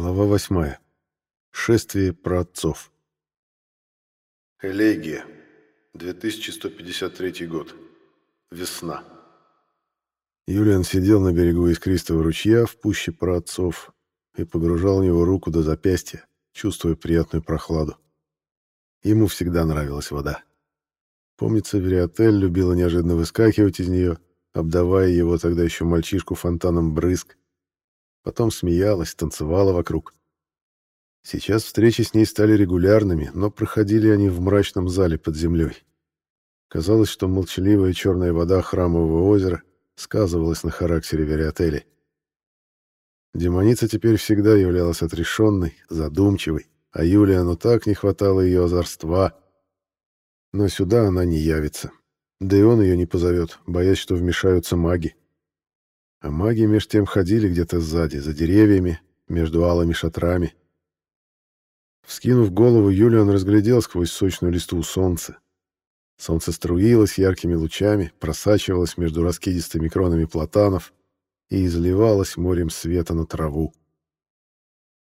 Глава восьмая. Шествие праотцов. Элегия. 2153 год. Весна. Юлиан сидел на берегу искристого ручья в пуще праотцов и погружал в него руку до запястья, чувствуя приятную прохладу. Ему всегда нравилась вода. Помнится, Вериотель любила неожиданно выскакивать из нее, обдавая его тогда еще мальчишку фонтаном брызг, потом смеялась, танцевала вокруг. Сейчас встречи с ней стали регулярными, но проходили они в мрачном зале под землей. Казалось, что молчаливая черная вода храмового озера сказывалась на характере Вериотели. Демоница теперь всегда являлась отрешенной, задумчивой, а Юлиану так не хватало ее озорства. Но сюда она не явится. Да и он ее не позовет, боясь, что вмешаются маги. А маги меж тем ходили где-то сзади, за деревьями, между алыми шатрами. Вскинув голову, Юлиан разглядел сквозь сочную листву солнце. Солнце струилось яркими лучами, просачивалось между раскидистыми кронами платанов и изливалось морем света на траву.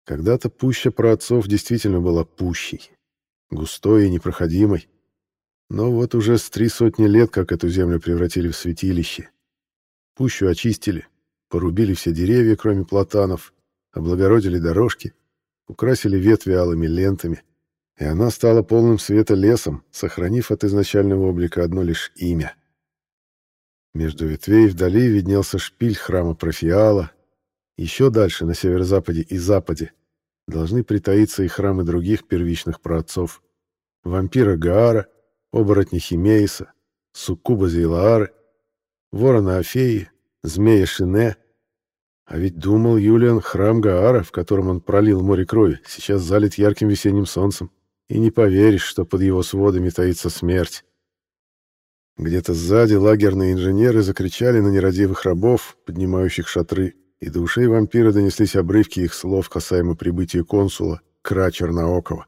Когда-то пуща праотцов действительно была пущей, густой и непроходимой. Но вот уже с три сотни лет, как эту землю превратили в святилище, Пущу очистили, порубили все деревья, кроме платанов, облагородили дорожки, украсили ветви алыми лентами, и она стала полным света лесом, сохранив от изначального облика одно лишь имя. Между ветвей вдали виднелся шпиль храма Профиала. Еще дальше, на северо-западе и западе, должны притаиться и храмы других первичных праотцов. Вампира Гаара, оборотня Химеиса, суккуба Зейлаары — ворона Афеи, змея Шине. А ведь думал Юлиан, храм Гаара, в котором он пролил море крови, сейчас залит ярким весенним солнцем, и не поверишь, что под его сводами таится смерть. Где-то сзади лагерные инженеры закричали на нерадивых рабов, поднимающих шатры, и до ушей вампира донеслись обрывки их слов касаемо прибытия консула, Кра Черноокова.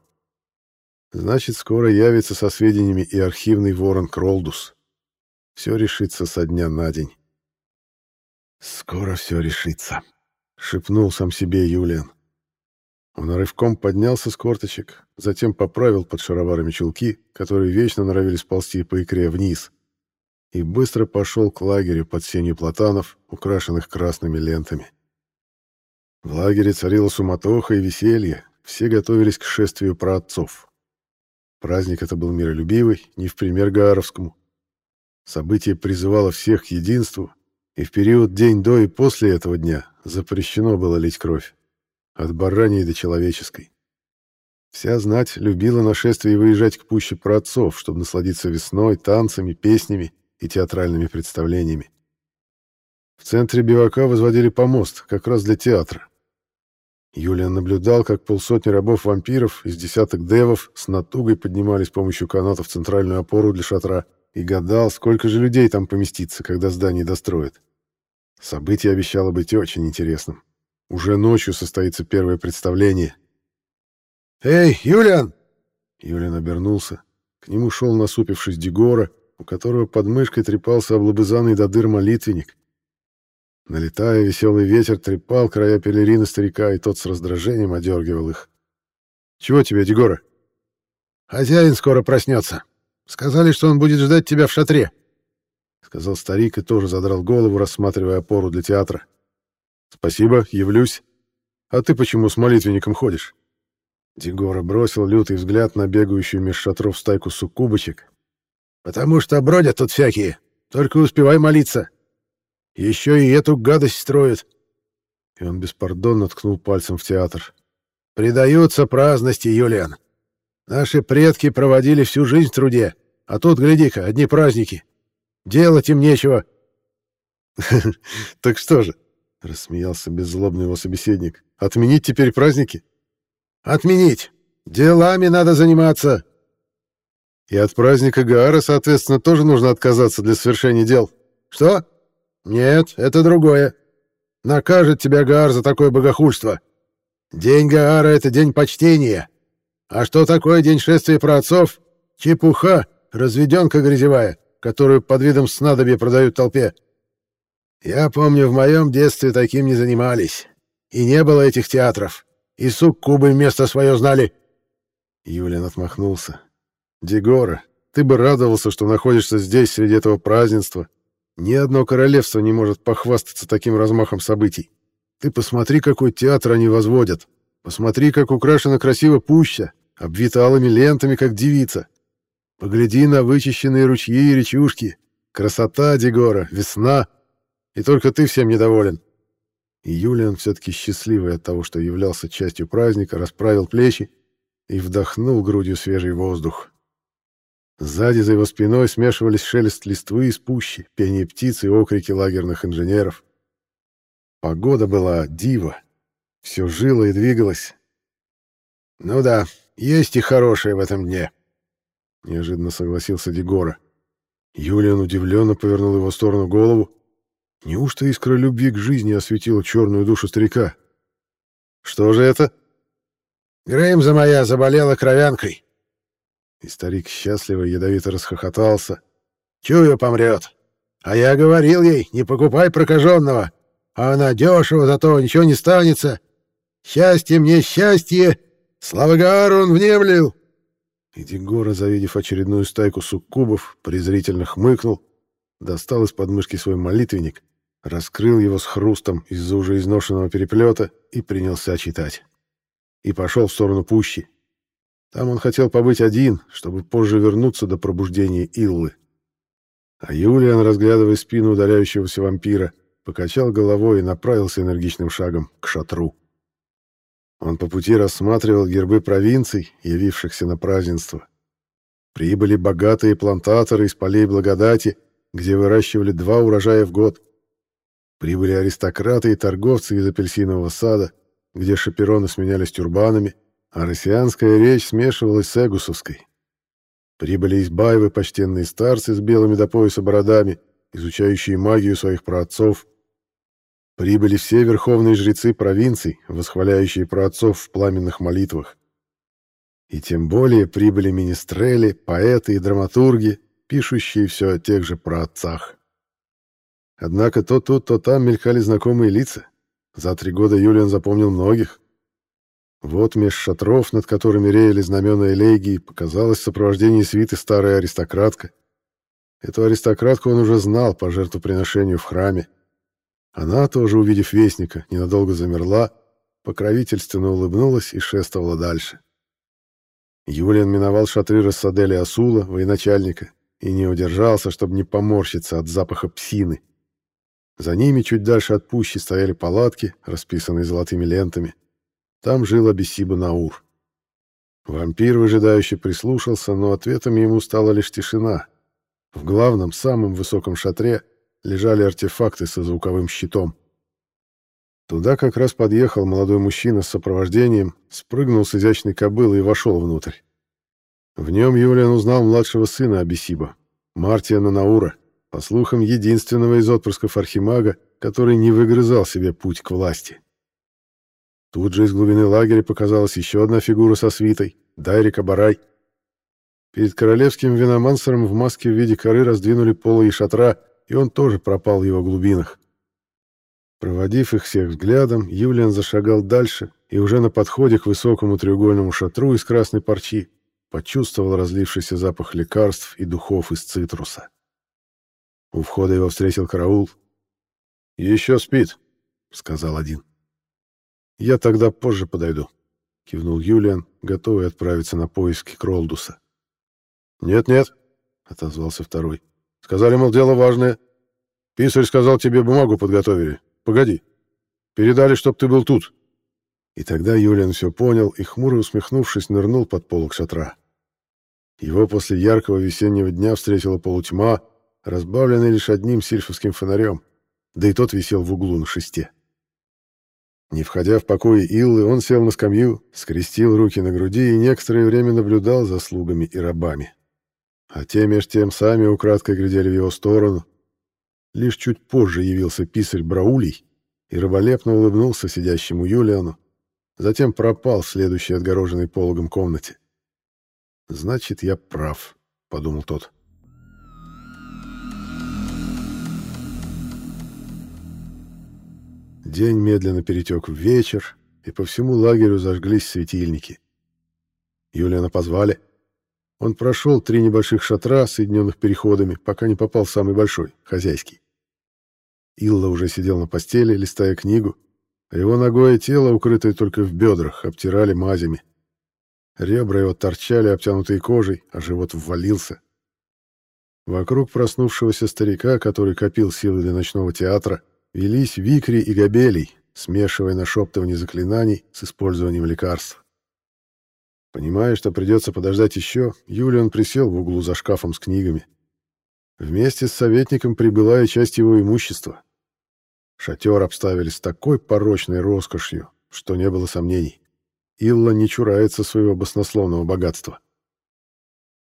Значит, скоро явится со сведениями и архивный ворон Кролдус. Все решится со дня на день. «Скоро все решится», — шепнул сам себе Юлиан. Он рывком поднялся с корточек, затем поправил под шароварами чулки, которые вечно норовили сползти по икре вниз, и быстро пошел к лагерю под сенью платанов, украшенных красными лентами. В лагере царила суматоха и веселье, все готовились к шествию праотцов. Праздник это был миролюбивый, не в пример Гааровскому. Событие призывало всех к единству, и в период день до и после этого дня запрещено было лить кровь. От бараньей до человеческой. Вся знать любила нашествие выезжать к пуще праотцов, чтобы насладиться весной, танцами, песнями и театральными представлениями. В центре бивака возводили помост, как раз для театра. Юлиан наблюдал, как полсотни рабов-вампиров из десяток девов с натугой поднимались с помощью канатов центральную опору для шатра и гадал, сколько же людей там поместится, когда здание достроят. Событие обещало быть очень интересным. Уже ночью состоится первое представление. «Эй, Юлиан!» Юлиан обернулся. К нему шел, насупившись, Дегора, у которого под мышкой трепался облобызанный до дыр молитвенник. Налетая, веселый ветер трепал края пелерины старика, и тот с раздражением одергивал их. «Чего тебе, Дегора?» «Хозяин скоро проснется», Сказали, что он будет ждать тебя в шатре, сказал старик и тоже задрал голову, рассматривая опору для театра. Спасибо, явлюсь. А ты почему с молитвенником ходишь? Дегора бросил лютый взгляд на бегающую меж шатров стайку суккубочек. «Потому что бродят тут всякие. Только успевай молиться. Еще и эту гадость строят». И он беспардонно ткнул пальцем в театр. «Предаются праздности, Юлиан. Наши предки проводили всю жизнь в труде, а тут, гляди-ка, одни праздники. Делать им нечего. Так что же, рассмеялся беззлобный его собеседник, отменить теперь праздники? Отменить. Делами надо заниматься. И от праздника Гаара, соответственно, тоже нужно отказаться для совершения дел. Что? Нет, это другое. Накажет тебя Гаар за такое богохульство. День Гаара — это день почтения. А что такое день шествия праотцов? Чепуха, разведенка грязевая, которую под видом снадобья продают толпе. Я помню, в моем детстве таким не занимались. И не было этих театров. И суккубы место свое знали!» Юлиан отмахнулся. «Дегора, ты бы радовался, что находишься здесь, среди этого празднества. Ни одно королевство не может похвастаться таким размахом событий. Ты посмотри, какой театр они возводят. Посмотри, как украшена красиво пуща, обвита алыми лентами, как девица. Погляди на вычищенные ручьи и речушки. Красота, Дегора, весна. И только ты всем недоволен. И Юлиан, все-таки счастливый от того, что являлся частью праздника, расправил плечи и вдохнул грудью свежий воздух. Сзади за его спиной смешивались шелест листвы из пущи, пение птиц и окрики лагерных инженеров. Погода была дива. Все жило и двигалось. «Ну да, есть и хорошее в этом дне», — неожиданно согласился Дегора. Юлиан удивленно повернул его в сторону голову. Неужто искра любви к жизни осветила черную душу старика? «Что же это?» «Греймза моя заболела кровянкой. И старик счастливо ядовито расхохотался. «Чую, помрет. А я говорил ей, не покупай прокаженного. А она дешево, зато ничего не станется. Счастье мне, счастье! Слава Гаару он внемлил!» И Дегора, завидев очередную стайку суккубов, презрительно хмыкнул, достал из подмышки свой молитвенник, раскрыл его с хрустом из-за уже изношенного переплета и принялся читать. И пошел в сторону пущи. Там он хотел побыть один, чтобы позже вернуться до пробуждения Иллы. А Юлиан, разглядывая спину удаляющегося вампира, покачал головой и направился энергичным шагом к шатру. Он по пути рассматривал гербы провинций, явившихся на празднество. Прибыли богатые плантаторы из полей благодати, где выращивали два урожая в год. Прибыли аристократы и торговцы из апельсинового сада, где шапероны сменялись тюрбанами, а россианская речь смешивалась с эгусовской. Прибыли из Баевы почтенные старцы с белыми до пояса бородами, изучающие магию своих праотцов. Прибыли все верховные жрецы провинций, восхваляющие праотцов в пламенных молитвах. И тем более прибыли министрели, поэты и драматурги, пишущие все о тех же праотцах. Однако то тут, то там мелькали знакомые лица. За три года Юлиан запомнил многих. Вот меж шатров, над которыми реяли знамена элегии, показалось сопровождение свиты старая аристократка. Эту аристократку он уже знал по жертвоприношению в храме. Она, тоже увидев вестника, ненадолго замерла, покровительственно улыбнулась и шествовала дальше. Юлиан миновал шатры Рассадели Асула, военачальника, и не удержался, чтобы не поморщиться от запаха псины. За ними чуть дальше от пущи стояли палатки, расписанные золотыми лентами. Там жил Абиссиба Наур. Вампир выжидающе прислушался, но ответом ему стала лишь тишина. В главном, самом высоком шатре лежали артефакты со звуковым щитом. Туда как раз подъехал молодой мужчина с сопровождением, спрыгнул с изящной кобылы и вошел внутрь. В нем Юлиан узнал младшего сына Абисиба, Мартиана Наура, по слухам, единственного из отпрысков Архимага, который не выгрызал себе путь к власти. Тут же из глубины лагеря показалась еще одна фигура со свитой — Дайрика Барай. Перед королевским виномансером в маске в виде коры раздвинули полы и шатра, и он тоже пропал в его глубинах. Проводив их всех взглядом, Юлиан зашагал дальше и уже на подходе к высокому треугольному шатру из красной парчи почувствовал разлившийся запах лекарств и духов из цитруса. У входа его встретил караул. «Еще спит», — сказал один. «Я тогда позже подойду», — кивнул Юлиан, готовый отправиться на поиски Кролдуса. «Нет-нет», — отозвался второй. «Сказали, мол, дело важное. Писарь сказал, тебе бумагу подготовили. Погоди. Передали, чтоб ты был тут». И тогда Юлиан все понял и, хмуро усмехнувшись, нырнул под полок шатра. Его после яркого весеннего дня встретила полутьма, разбавленная лишь одним сильфовским фонарем, да и тот висел в углу на шесте. Не входя в покои Иллы, он сел на скамью, скрестил руки на груди и некоторое время наблюдал за слугами и рабами. А те меж тем сами украдкой глядели в его сторону. Лишь чуть позже явился писарь Браулий и раболепно улыбнулся сидящему Юлиану, затем пропал в следующей отгороженной пологом комнате. «Значит, я прав», — подумал тот. День медленно перетек в вечер, и по всему лагерю зажглись светильники. Юлиана позвали. Он прошел три небольших шатра, соединенных переходами, пока не попал в самый большой, хозяйский. Илла уже сидел на постели, листая книгу, а его ногое тело, укрытое только в бедрах, обтирали мазями. Ребра его торчали, обтянутые кожей, а живот ввалился. Вокруг проснувшегося старика, который копил силы для ночного театра, велись викри и гобелей, смешивая нашептывание заклинаний с использованием лекарств. Понимая, что придется подождать еще, Юлиан присел в углу за шкафом с книгами. Вместе с советником прибыла и часть его имущества. Шатер обставили с такой порочной роскошью, что не было сомнений. Илла не чурается своего баснословного богатства.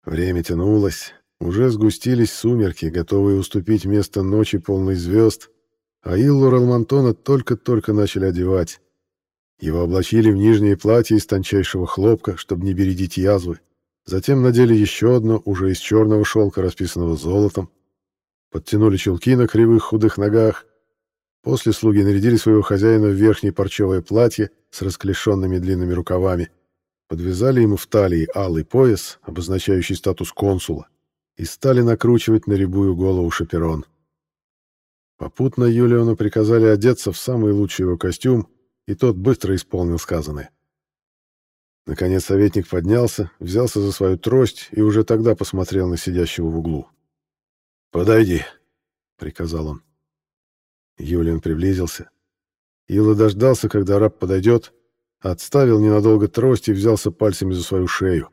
Время тянулось, уже сгустились сумерки, готовые уступить место ночи полной звезд, а Иллу Ралмантона только-только начали одевать. Его облачили в нижнее платье из тончайшего хлопка, чтобы не бередить язвы. Затем надели еще одно, уже из черного шелка, расписанного золотом. Подтянули чулки на кривых худых ногах. После слуги нарядили своего хозяина в верхнее парчевое платье с расклешенными длинными рукавами. Подвязали ему в талии алый пояс, обозначающий статус консула, и стали накручивать на рябую голову шаперон. Попутно Юлиону приказали одеться в самый лучший его костюм, и тот быстро исполнил сказанное. Наконец советник поднялся, взялся за свою трость и уже тогда посмотрел на сидящего в углу. «Подойди», — приказал он. Юлиан приблизился. Ила дождался, когда раб подойдет, отставил ненадолго трость и взялся пальцами за свою шею.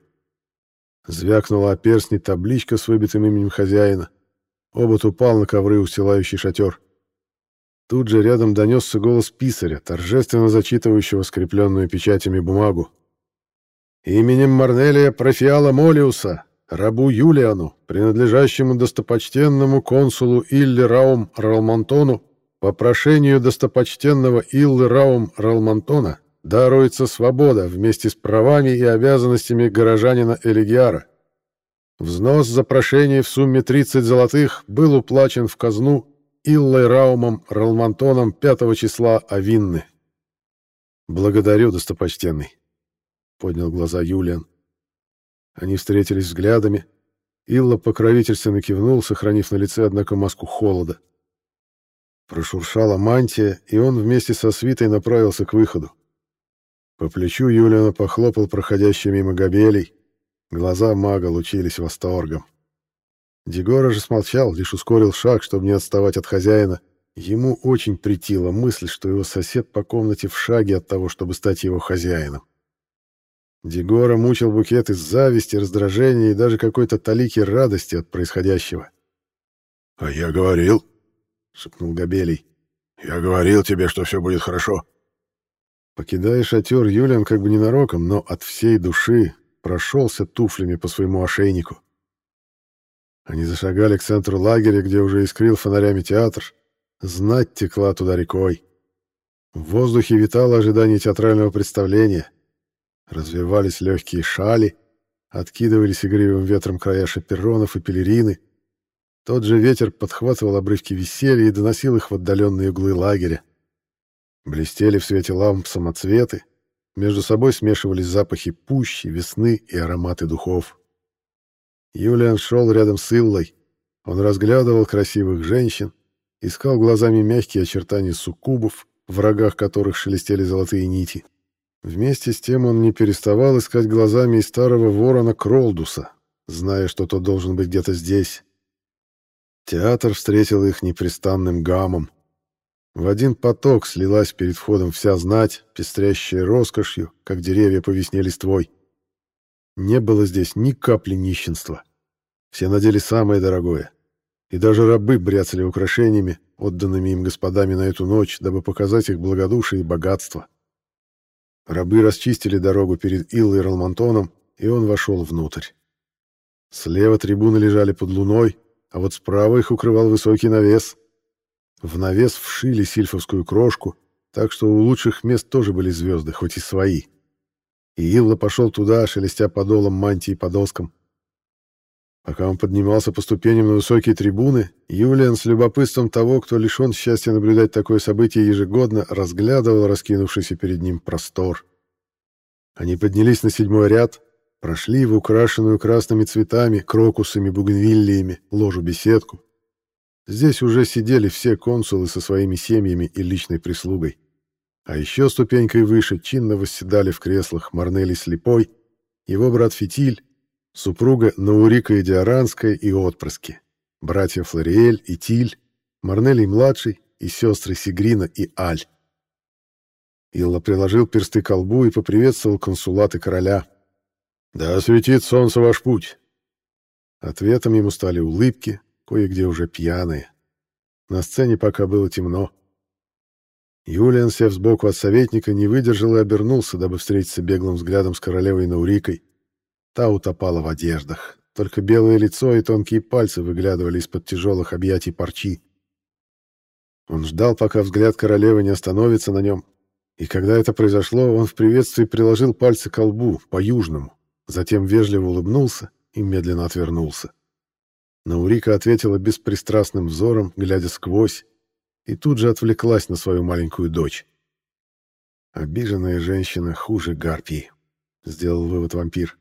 Звякнула о перстне табличка с выбитым именем хозяина. Обод упал на ковры, устилающий шатер. Тут же рядом донесся голос писаря, торжественно зачитывающего скрепленную печатями бумагу. «Именем Марнелия Профиала Молиуса, рабу Юлиану, принадлежащему достопочтенному консулу Илли Раум Ралмонтону, по прошению достопочтенного Иллы Раум Ралмонтона, даруется свобода вместе с правами и обязанностями горожанина Элигиара. Взнос за прошение в сумме 30 золотых был уплачен в казну Иллой Раумом Ралмантоном 5 числа Авинны. «Благодарю, достопочтенный», — поднял глаза Юлиан. Они встретились взглядами. Илла покровительственно кивнул, сохранив на лице, однако, маску холода. Прошуршала мантия, и он вместе со свитой направился к выходу. По плечу Юлиана похлопал проходящий мимо гобелей. Глаза мага лучились восторгом. Дегора же смолчал, лишь ускорил шаг, чтобы не отставать от хозяина. Ему очень притила мысль, что его сосед по комнате в шаге от того, чтобы стать его хозяином. Дегора мучил букет из зависти, раздражения и даже какой-то талики радости от происходящего. «А я говорил», — шепнул Габелий. «Я говорил тебе, что все будет хорошо». Покидая шатер, Юлиан как бы ненароком, но от всей души прошелся туфлями по своему ошейнику. Они зашагали к центру лагеря, где уже искрил фонарями театр. Знать текла туда рекой. В воздухе витало ожидание театрального представления. Развивались легкие шали, откидывались игривым ветром края шаперонов и пелерины. Тот же ветер подхватывал обрывки веселья и доносил их в отдаленные углы лагеря. Блестели в свете ламп самоцветы, между собой смешивались запахи пущи, весны и ароматы духов. Юлиан шел рядом с Иллой. Он разглядывал красивых женщин, искал глазами мягкие очертания суккубов, в рогах которых шелестели золотые нити. Вместе с тем он не переставал искать глазами и старого ворона Кролдуса, зная, что тот должен быть где-то здесь. Театр встретил их непрестанным гамом. В один поток слилась перед входом вся знать, пестрящая роскошью, как деревья по весне листвой. Не было здесь ни капли нищенства. Все надели самое дорогое. И даже рабы бряцали украшениями, отданными им господами на эту ночь, дабы показать их благодушие и богатство. Рабы расчистили дорогу перед Иллой Ралмантоном, и он вошел внутрь. Слева трибуны лежали под луной, а вот справа их укрывал высокий навес. В навес вшили сильфовскую крошку, так что у лучших мест тоже были звезды, хоть и свои и Илла пошел туда, шелестя подолом мантии по доскам. Пока он поднимался по ступеням на высокие трибуны, Юлиан с любопытством того, кто лишен счастья наблюдать такое событие ежегодно, разглядывал раскинувшийся перед ним простор. Они поднялись на седьмой ряд, прошли в украшенную красными цветами, крокусами, бугенвиллиями, ложу-беседку. Здесь уже сидели все консулы со своими семьями и личной прислугой. А еще ступенькой выше чинно восседали в креслах Марнели Слепой, его брат Фитиль, супруга Наурика Идиаранская и отпрыски, братья Флориэль и Тиль, Марнелий-младший и сестры Сигрина и Аль. Илла приложил персты к колбу и поприветствовал консулаты короля. «Да осветит солнце ваш путь!» Ответом ему стали улыбки, кое-где уже пьяные. На сцене пока было темно. Юлиан, сев сбоку от советника, не выдержал и обернулся, дабы встретиться беглым взглядом с королевой Наурикой, Та утопала в одеждах. Только белое лицо и тонкие пальцы выглядывали из-под тяжелых объятий парчи. Он ждал, пока взгляд королевы не остановится на нем. И когда это произошло, он в приветствии приложил пальцы к колбу, по-южному, затем вежливо улыбнулся и медленно отвернулся. Наурика ответила беспристрастным взором, глядя сквозь, и тут же отвлеклась на свою маленькую дочь. «Обиженная женщина хуже гарпии», — сделал вывод вампир.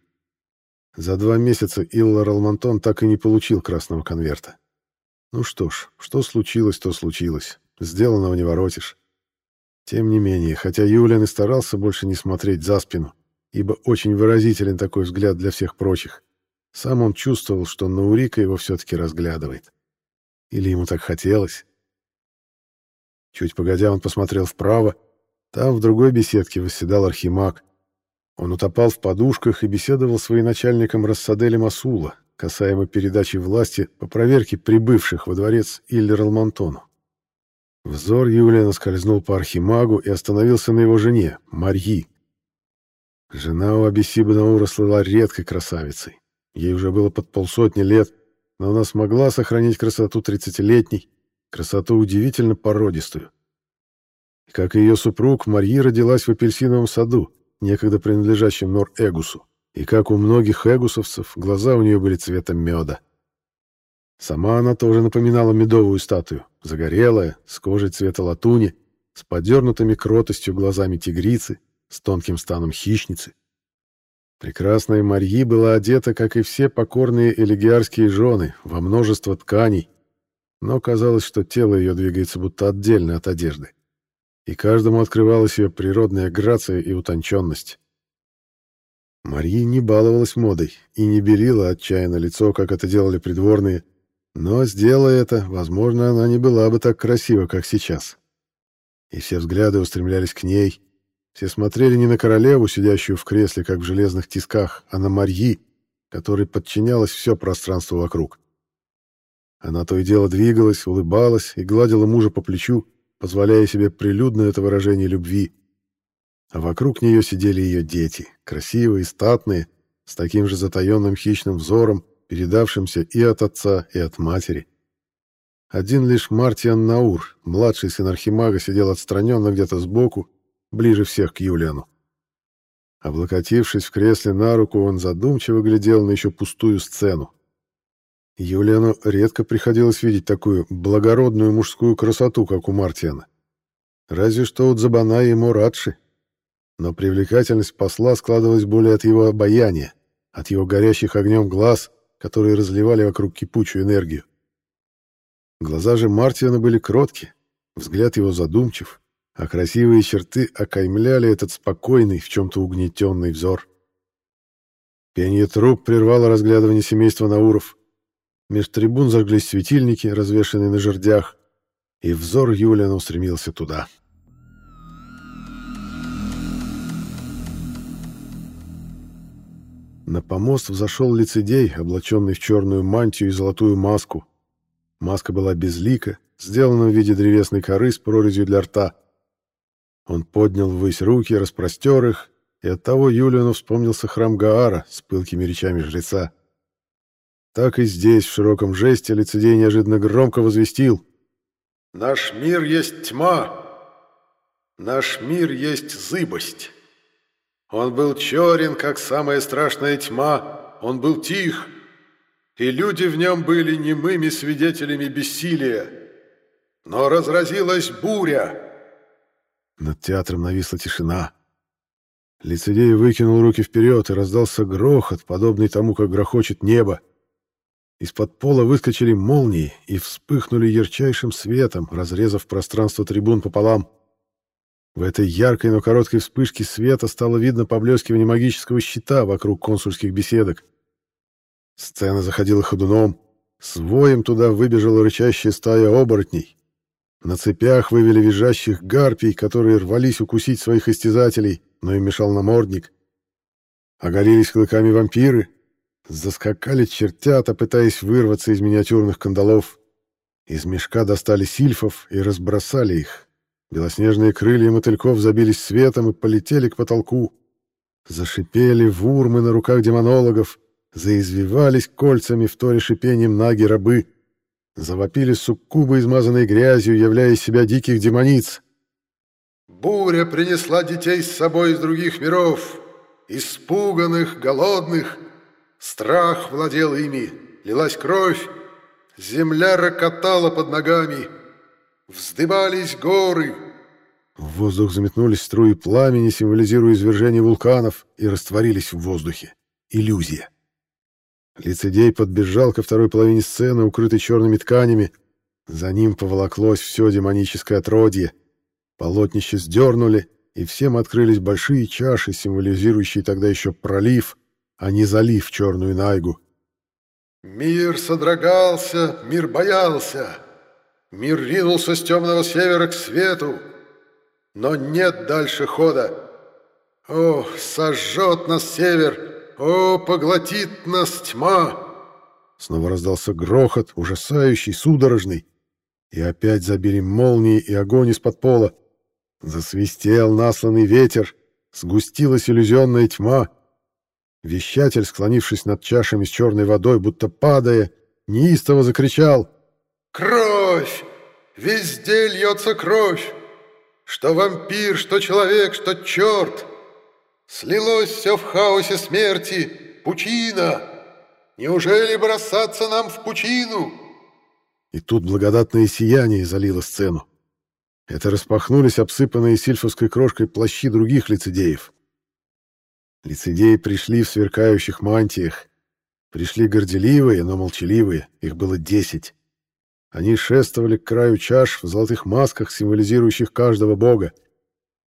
За два месяца Илла Ралмантон так и не получил красного конверта. Ну что ж, что случилось, то случилось. Сделанного не воротишь. Тем не менее, хотя Юлиан и старался больше не смотреть за спину, ибо очень выразителен такой взгляд для всех прочих, сам он чувствовал, что Наурика его все-таки разглядывает. Или ему так хотелось. Чуть погодя, он посмотрел вправо. Там, в другой беседке, восседал архимаг, он утопал в подушках и беседовал с военачальником Рассаделем Асула, касаемо передачи власти по проверке прибывших во дворец Иллер Алмантону. Взор Юлиана скользнул по архимагу и остановился на его жене, Марьи. Жена у Абисиба Наура слыла редкой красавицей. Ей уже было под полсотни лет, но она смогла сохранить красоту тридцатилетней, красоту удивительно породистую. Как и ее супруг, Марьи родилась в апельсиновом саду, некогда принадлежащим Нор-Эгусу, и, как у многих эгусовцев, глаза у нее были цвета меда. Сама она тоже напоминала медовую статую, загорелая, с кожей цвета латуни, с подернутыми кротостью глазами тигрицы, с тонким станом хищницы. Прекрасная Марьи была одета, как и все покорные элегиарские жены, во множество тканей, но казалось, что тело ее двигается будто отдельно от одежды и каждому открывалась ее природная грация и утонченность. Мария не баловалась модой и не белила отчаянно лицо, как это делали придворные, но, сделая это, возможно, она не была бы так красива, как сейчас. И все взгляды устремлялись к ней, все смотрели не на королеву, сидящую в кресле, как в железных тисках, а на Марьи, которой подчинялось все пространство вокруг. Она то и дело двигалась, улыбалась и гладила мужа по плечу, позволяя себе прилюдно это выражение любви. А вокруг нее сидели ее дети, красивые, статные, с таким же затаенным хищным взором, передавшимся и от отца, и от матери. Один лишь Мартиан Наур, младший сын Архимага, сидел отстраненно где-то сбоку, ближе всех к Юлиану. Облокотившись в кресле на руку, он задумчиво глядел на еще пустую сцену. Юлиану редко приходилось видеть такую благородную мужскую красоту, как у Мартиана. Разве что у Дзабана и Мурадши. Но привлекательность посла складывалась более от его обаяния, от его горящих огнем глаз, которые разливали вокруг кипучую энергию. Глаза же Мартиана были кротки, взгляд его задумчив, а красивые черты окаймляли этот спокойный, в чем-то угнетенный взор. Пенье труп прервало разглядывание семейства Науров. Меж трибун зажглись светильники, развешанные на жердях, и взор Юлиана устремился туда. На помост взошел лицедей, облаченный в черную мантию и золотую маску. Маска была безлика, сделана в виде древесной коры с прорезью для рта. Он поднял ввысь руки, распростер их, и оттого Юлиану вспомнился храм Гаара с пылкими речами жреца. Так и здесь, в широком жесте, лицедей неожиданно громко возвестил. «Наш мир есть тьма. Наш мир есть зыбость. Он был черен, как самая страшная тьма. Он был тих. и люди в нем были немыми свидетелями бессилия. Но разразилась буря. Над театром нависла тишина. Лицедей выкинул руки вперед, и раздался грохот, подобный тому, как грохочет небо. Из-под пола выскочили молнии и вспыхнули ярчайшим светом, разрезав пространство трибун пополам. В этой яркой, но короткой вспышке света стало видно поблескивание магического щита вокруг консульских беседок. Сцена заходила ходуном. С воем туда выбежала рычащая стая оборотней. На цепях вывели визжащих гарпий, которые рвались укусить своих истязателей, но им мешал намордник. Оголились клыками вампиры, заскакали чертята, пытаясь вырваться из миниатюрных кандалов. Из мешка достали сильфов и разбросали их. Белоснежные крылья мотыльков забились светом и полетели к потолку. Зашипели вурмы на руках демонологов, заизвивались кольцами в торе шипением наги-рабы. Завопили суккубы, измазанные грязью, являя себя диких демониц. Буря принесла детей с собой из других миров, испуганных, голодных. Страх владел ими, лилась кровь, земля рокотала под ногами, вздыбались горы. В воздух заметнулись струи пламени, символизируя извержение вулканов, и растворились в воздухе. Иллюзия. Лицедей подбежал ко второй половине сцены, укрытой черными тканями. За ним поволоклось все демоническое отродье — Полотнище сдернули, и всем открылись большие чаши, символизирующие тогда еще пролив, а не залив черную найгу. Мир содрогался, мир боялся. Мир ринулся с темного севера к свету. Но нет дальше хода. О, сожжет нас север! О, поглотит нас тьма! Снова раздался грохот, ужасающий, судорожный. И опять забили молнии и огонь из-под пола. Засвистел насланный ветер, сгустилась иллюзионная тьма. Вещатель, склонившись над чашами с черной водой, будто падая, неистово закричал «Кровь! Везде льется кровь! Что вампир, что человек, что черт! Слилось все в хаосе смерти, пучина! Неужели бросаться нам в пучину?» И тут благодатное сияние залило сцену. Это распахнулись обсыпанные сильфовской крошкой плащи других лицедеев. Лицедеи пришли в сверкающих мантиях. Пришли горделивые, но молчаливые, их было десять. Они шествовали к краю чаш в золотых масках, символизирующих каждого бога.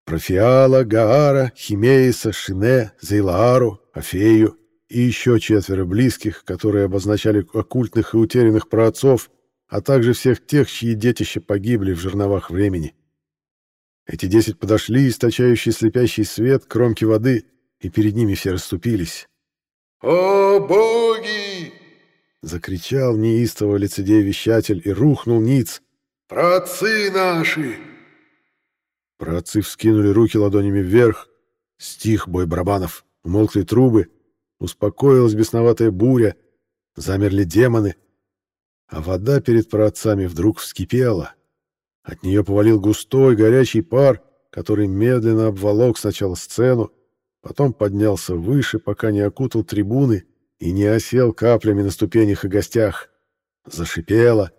Профиала, Гаара, Химеиса, Шине, Зейлаару, Афею и еще четверо близких, которые обозначали оккультных и утерянных праотцов, а также всех тех, чьи детища погибли в жерновах времени. Эти десять подошли, источающие слепящий свет, кромки воды, и перед ними все расступились. «О, боги!» — закричал неистово лицедей-вещатель и рухнул ниц. «Праотцы наши!» Праотцы вскинули руки ладонями вверх. Стих бой барабанов, умолкли трубы, успокоилась бесноватая буря, замерли демоны — а вода перед праотцами вдруг вскипела. От нее повалил густой горячий пар, который медленно обволок сначала сцену, потом поднялся выше, пока не окутал трибуны и не осел каплями на ступенях и гостях. Зашипело.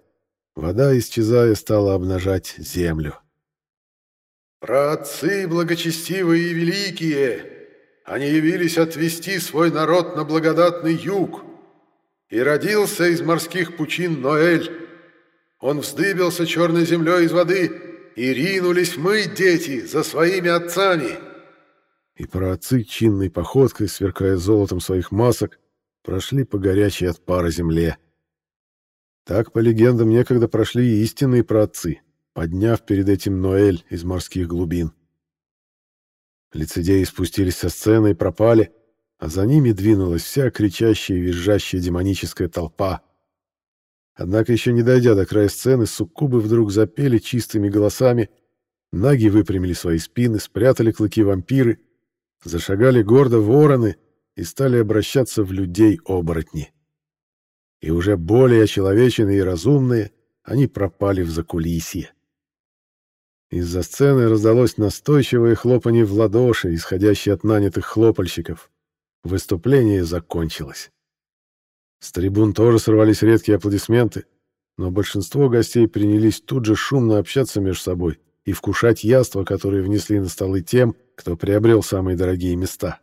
Вода, исчезая, стала обнажать землю. «Праотцы благочестивые и великие! Они явились отвести свой народ на благодатный юг!» И родился из морских пучин Ноэль. Он вздыбился черной землей из воды, и ринулись мы, дети, за своими отцами. И праотцы чинной походкой, сверкая золотом своих масок, прошли по горячей от пара земле. Так, по легендам, некогда прошли и истинные праотцы, подняв перед этим Ноэль из морских глубин. Лицедеи спустились со сцены и пропали, а за ними двинулась вся кричащая и визжащая демоническая толпа. Однако, еще не дойдя до края сцены, суккубы вдруг запели чистыми голосами, наги выпрямили свои спины, спрятали клыки вампиры, зашагали гордо вороны и стали обращаться в людей-оборотни. И уже более очеловеченные и разумные, они пропали в закулисье. Из-за сцены раздалось настойчивое хлопанье в ладоши, исходящее от нанятых хлопальщиков. Выступление закончилось. С трибун тоже сорвались редкие аплодисменты, но большинство гостей принялись тут же шумно общаться между собой и вкушать яства, которые внесли на столы тем, кто приобрел самые дорогие места.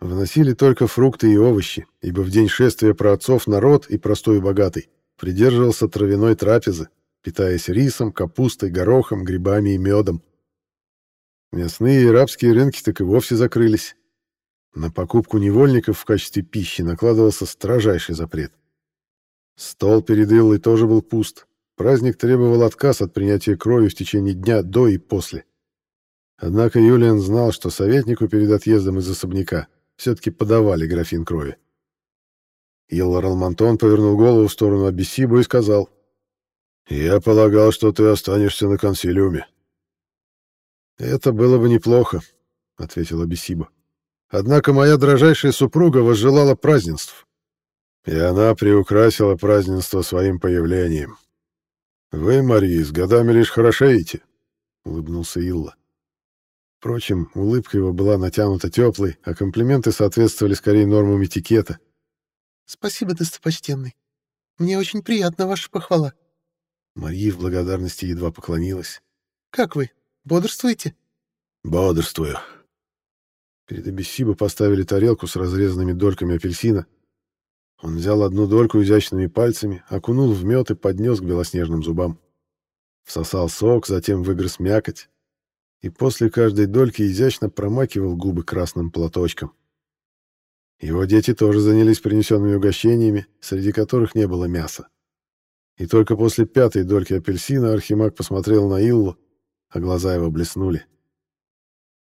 Вносили только фрукты и овощи, ибо в день шествия праотцов народ, и простой и богатый, придерживался травяной трапезы, питаясь рисом, капустой, горохом, грибами и медом. Мясные и рабские рынки так и вовсе закрылись. На покупку невольников в качестве пищи накладывался строжайший запрет. Стол перед Иллой тоже был пуст. Праздник требовал отказ от принятия крови в течение дня до и после. Однако Юлиан знал, что советнику перед отъездом из особняка все-таки подавали графин крови. Илла Ралмантон повернул голову в сторону Абиссибу и сказал, «Я полагал, что ты останешься на консилиуме». «Это было бы неплохо», — ответил Абиссиба. «Однако моя дрожайшая супруга возжелала празднеств». И она приукрасила празднество своим появлением. «Вы, Мария, с годами лишь хорошеете», — улыбнулся Илла. Впрочем, улыбка его была натянута теплой, а комплименты соответствовали скорее нормам этикета. «Спасибо, достопочтенный. Мне очень приятна ваша похвала». Мария в благодарности едва поклонилась. «Как вы? Бодрствуете?» «Бодрствую». Перед Абиссибо поставили тарелку с разрезанными дольками апельсина. Он взял одну дольку изящными пальцами, окунул в мед и поднес к белоснежным зубам. Всосал сок, затем выгрыз мякоть, и после каждой дольки изящно промакивал губы красным платочком. Его дети тоже занялись принесенными угощениями, среди которых не было мяса. И только после пятой дольки апельсина Архимаг посмотрел на Иллу, а глаза его блеснули.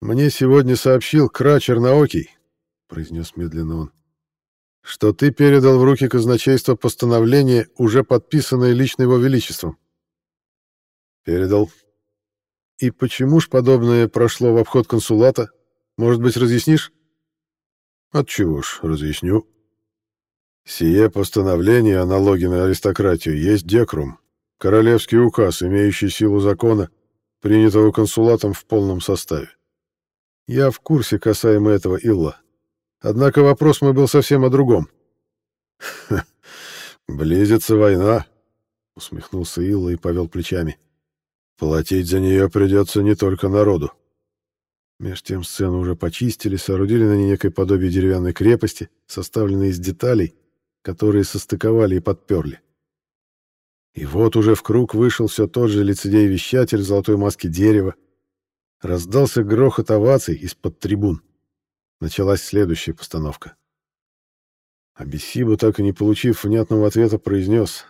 «Мне сегодня сообщил Кра Черноокий», — произнес медленно он, — «что ты передал в руки казначейства постановление, уже подписанное лично его величеством». «Передал», и почему ж подобное прошло в обход консулата? Может быть, разъяснишь? Отчего ж, разъясню. Сие постановление о налоге на аристократию есть декрум, королевский указ, имеющий силу закона, принятого консулатом в полном составе. Я в курсе касаемо этого Илла. Однако вопрос мой был совсем о другом. «Близится война», — усмехнулся Илла и повел плечами. Платить за нее придется не только народу. Меж тем сцену уже почистили, соорудили на ней некое подобие деревянной крепости, составленной из деталей, которые состыковали и подперли. И вот уже в круг вышел все тот же лицедей-вещатель в золотой маске дерева. Раздался грохот оваций из-под трибун. Началась следующая постановка. Абиссибу, так и не получив внятного ответа, произнес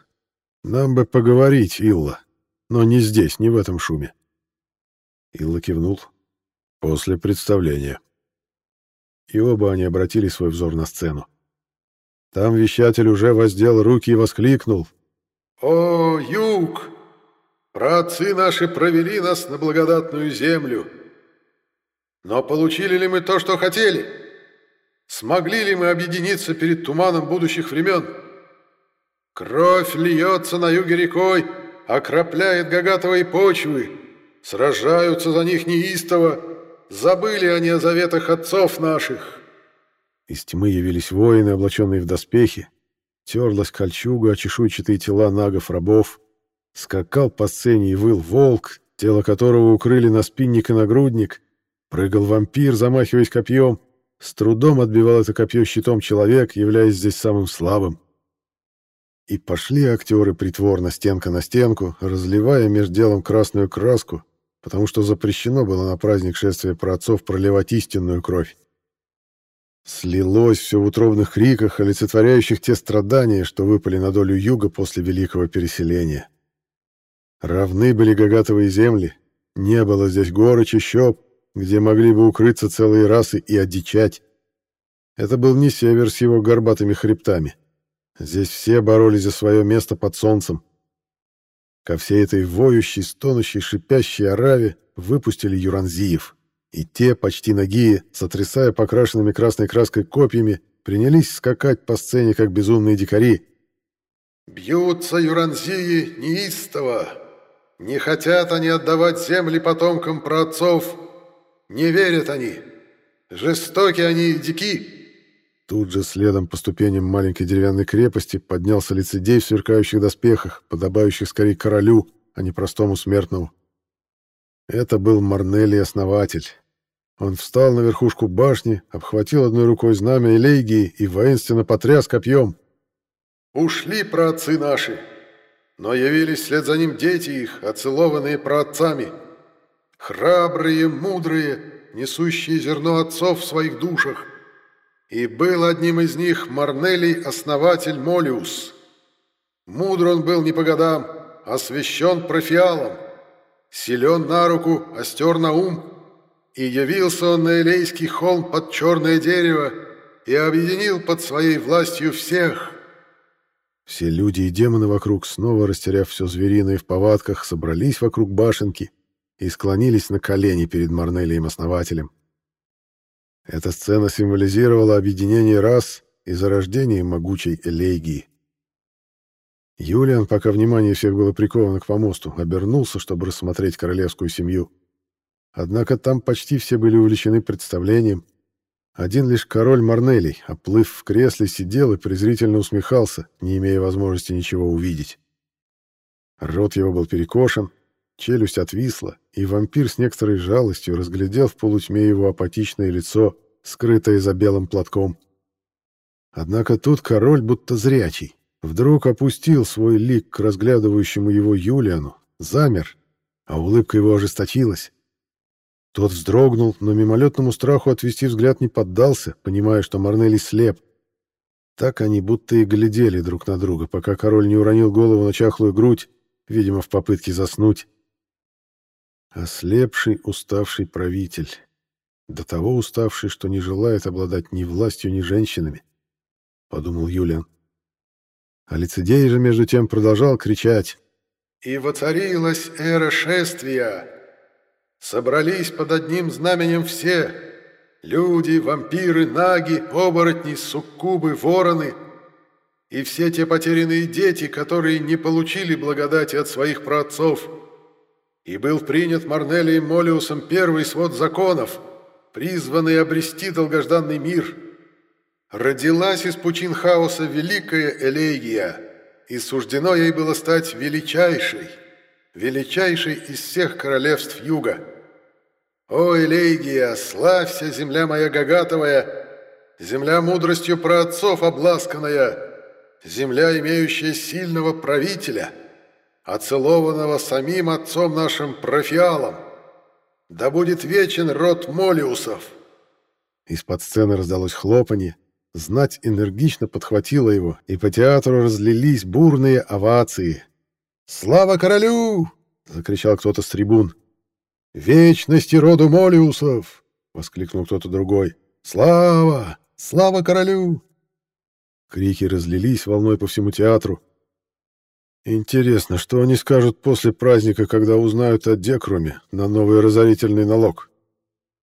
«Нам бы поговорить, Илла». Но не здесь, не в этом шуме. Илла кивнул. После представления. И оба они обратили свой взор на сцену. Там вещатель уже воздел руки и воскликнул. «О, юг! Праотцы наши провели нас на благодатную землю. Но получили ли мы то, что хотели? Смогли ли мы объединиться перед туманом будущих времен? Кровь льется на юге рекой, окропляет гагатовые почвы, сражаются за них неистово, забыли они о заветах отцов наших». Из тьмы явились воины, облаченные в доспехи, терлась кольчуга о чешуйчатые тела нагов-рабов, скакал по сцене и выл волк, тело которого укрыли на спинник и нагрудник, прыгал вампир, замахиваясь копьем, с трудом отбивал это копье щитом человек, являясь здесь самым слабым. И пошли актеры притворно стенка на стенку, разливая между делом красную краску, потому что запрещено было на праздник шествия праотцов проливать истинную кровь. Слилось все в утробных криках, олицетворяющих те страдания, что выпали на долю юга после великого переселения. Равны были гагатовые земли, не было здесь гор и чащоб, где могли бы укрыться целые расы и одичать. Это был не север с его горбатыми хребтами, Здесь все боролись за свое место под солнцем. Ко всей этой воющей, стонущей, шипящей ораве выпустили юранзиев. И те, почти нагие, сотрясая покрашенными красной краской копьями, принялись скакать по сцене, как безумные дикари. «Бьются юранзии неистово. Не хотят они отдавать земли потомкам праотцов. Не верят они. Жестоки они и дики. Тут же следом по ступеням маленькой деревянной крепости поднялся лицедей в сверкающих доспехах, подобающих скорее королю, а не простому смертному. Это был Марнелий Основатель. Он встал на верхушку башни, обхватил одной рукой знамя Элегии и воинственно потряс копьем. «Ушли праотцы наши, но явились вслед за ним дети их, оцелованные праотцами, храбрые, мудрые, несущие зерно отцов в своих душах. И был одним из них Марнелий, основатель Молиус. Мудр он был не по годам, освящен профиалом, силен на руку, остер на ум, и явился он на Элейский холм под черное дерево и объединил под своей властью всех. Все люди и демоны вокруг, снова растеряв все звериное в повадках, собрались вокруг башенки и склонились на колени перед Марнелием-основателем. Эта сцена символизировала объединение рас и зарождение могучей Элейгии. Юлиан, пока внимание всех было приковано к помосту, обернулся, чтобы рассмотреть королевскую семью. Однако там почти все были увлечены представлением. Один лишь король Марнелий, оплыв в кресле, сидел и презрительно усмехался, не имея возможности ничего увидеть. Рот его был перекошен, челюсть отвисла, и вампир с некоторой жалостью разглядел в полутьме его апатичное лицо, скрытое за белым платком. Однако тут король, будто зрячий, вдруг опустил свой лик к разглядывающему его Юлиану, замер, а улыбка его ожесточилась. Тот вздрогнул, но мимолетному страху отвести взгляд не поддался, понимая, что Марнелли слеп. Так они будто и глядели друг на друга, пока король не уронил голову на чахлую грудь, видимо, в попытке заснуть. Ослепший, уставший правитель. До того уставший, что не желает обладать ни властью, ни женщинами, — подумал Юлиан. А лицедей же, между тем, продолжал кричать. «И воцарилась эра шествия! Собрались под одним знаменем все — люди, вампиры, наги, оборотни, суккубы, вороны и все те потерянные дети, которые не получили благодати от своих праотцов» и был принят Марнелием Молиусом первый свод законов, призванный обрести долгожданный мир. Родилась из пучин хаоса великая Элегия, и суждено ей было стать величайшей, величайшей из всех королевств юга. О, Элегия, славься, земля моя гагатовая, земля мудростью праотцов обласканная, земля, имеющая сильного правителя — оцелованного самим отцом нашим Профиалом. Да будет вечен род Молиусов!» Из-под сцены раздалось хлопанье, знать энергично подхватила его, и по театру разлились бурные овации. «Слава королю!» — закричал кто-то с трибун. «Вечности роду Молиусов!» — воскликнул кто-то другой. «Слава! Слава королю!» Крики разлились волной по всему театру, Интересно, что они скажут после праздника, когда узнают о Декруме на новый разорительный налог?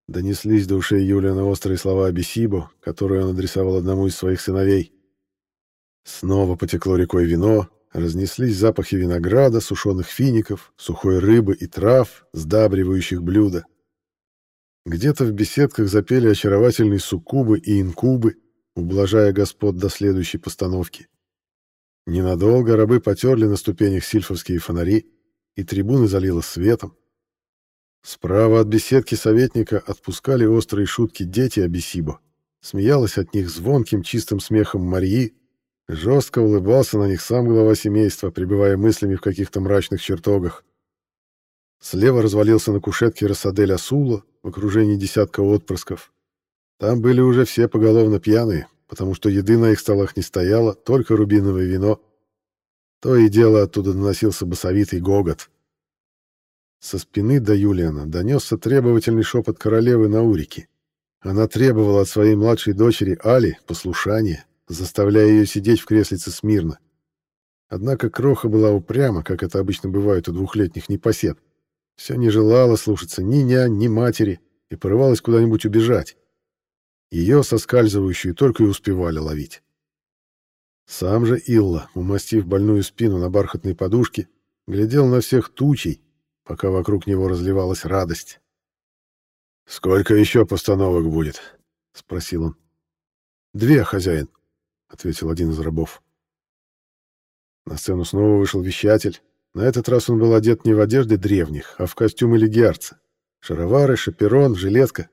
Донеслись до ушей Юлиана острые слова Абисибо, которые он адресовал одному из своих сыновей. Снова потекло рекой вино, разнеслись запахи винограда, сушеных фиников, сухой рыбы и трав, сдабривающих блюда. Где-то в беседках запели очаровательные суккубы и инкубы, ублажая господ до следующей постановки. Ненадолго рабы потерли на ступенях сильфовские фонари, и трибуны залило светом. Справа от беседки советника отпускали острые шутки дети Абисибо. Смеялась от них звонким чистым смехом Марьи, жестко улыбался на них сам глава семейства, пребывая мыслями в каких-то мрачных чертогах. Слева развалился на кушетке Рассадель Асула в окружении десятка отпрысков. Там были уже все поголовно пьяные, потому что еды на их столах не стояло, только рубиновое вино. То и дело оттуда доносился басовитый гогот. Со спины до Юлиана донесся требовательный шепот королевы Наурики. Она требовала от своей младшей дочери Али послушания, заставляя ее сидеть в креслице смирно. Однако Кроха была упряма, как это обычно бывает у двухлетних непосед. Все не желала слушаться ни нянь, ни матери и порывалась куда-нибудь убежать. Ее соскальзывающую только и успевали ловить. Сам же Илла, умастив больную спину на бархатной подушке, глядел на всех тучей, пока вокруг него разливалась радость. «Сколько еще постановок будет?» — спросил он. «Две, хозяин», — ответил один из рабов. На сцену снова вышел вещатель. На этот раз он был одет не в одежде древних, а в костюм легиарца. Шаровары, шаперон, жилетка.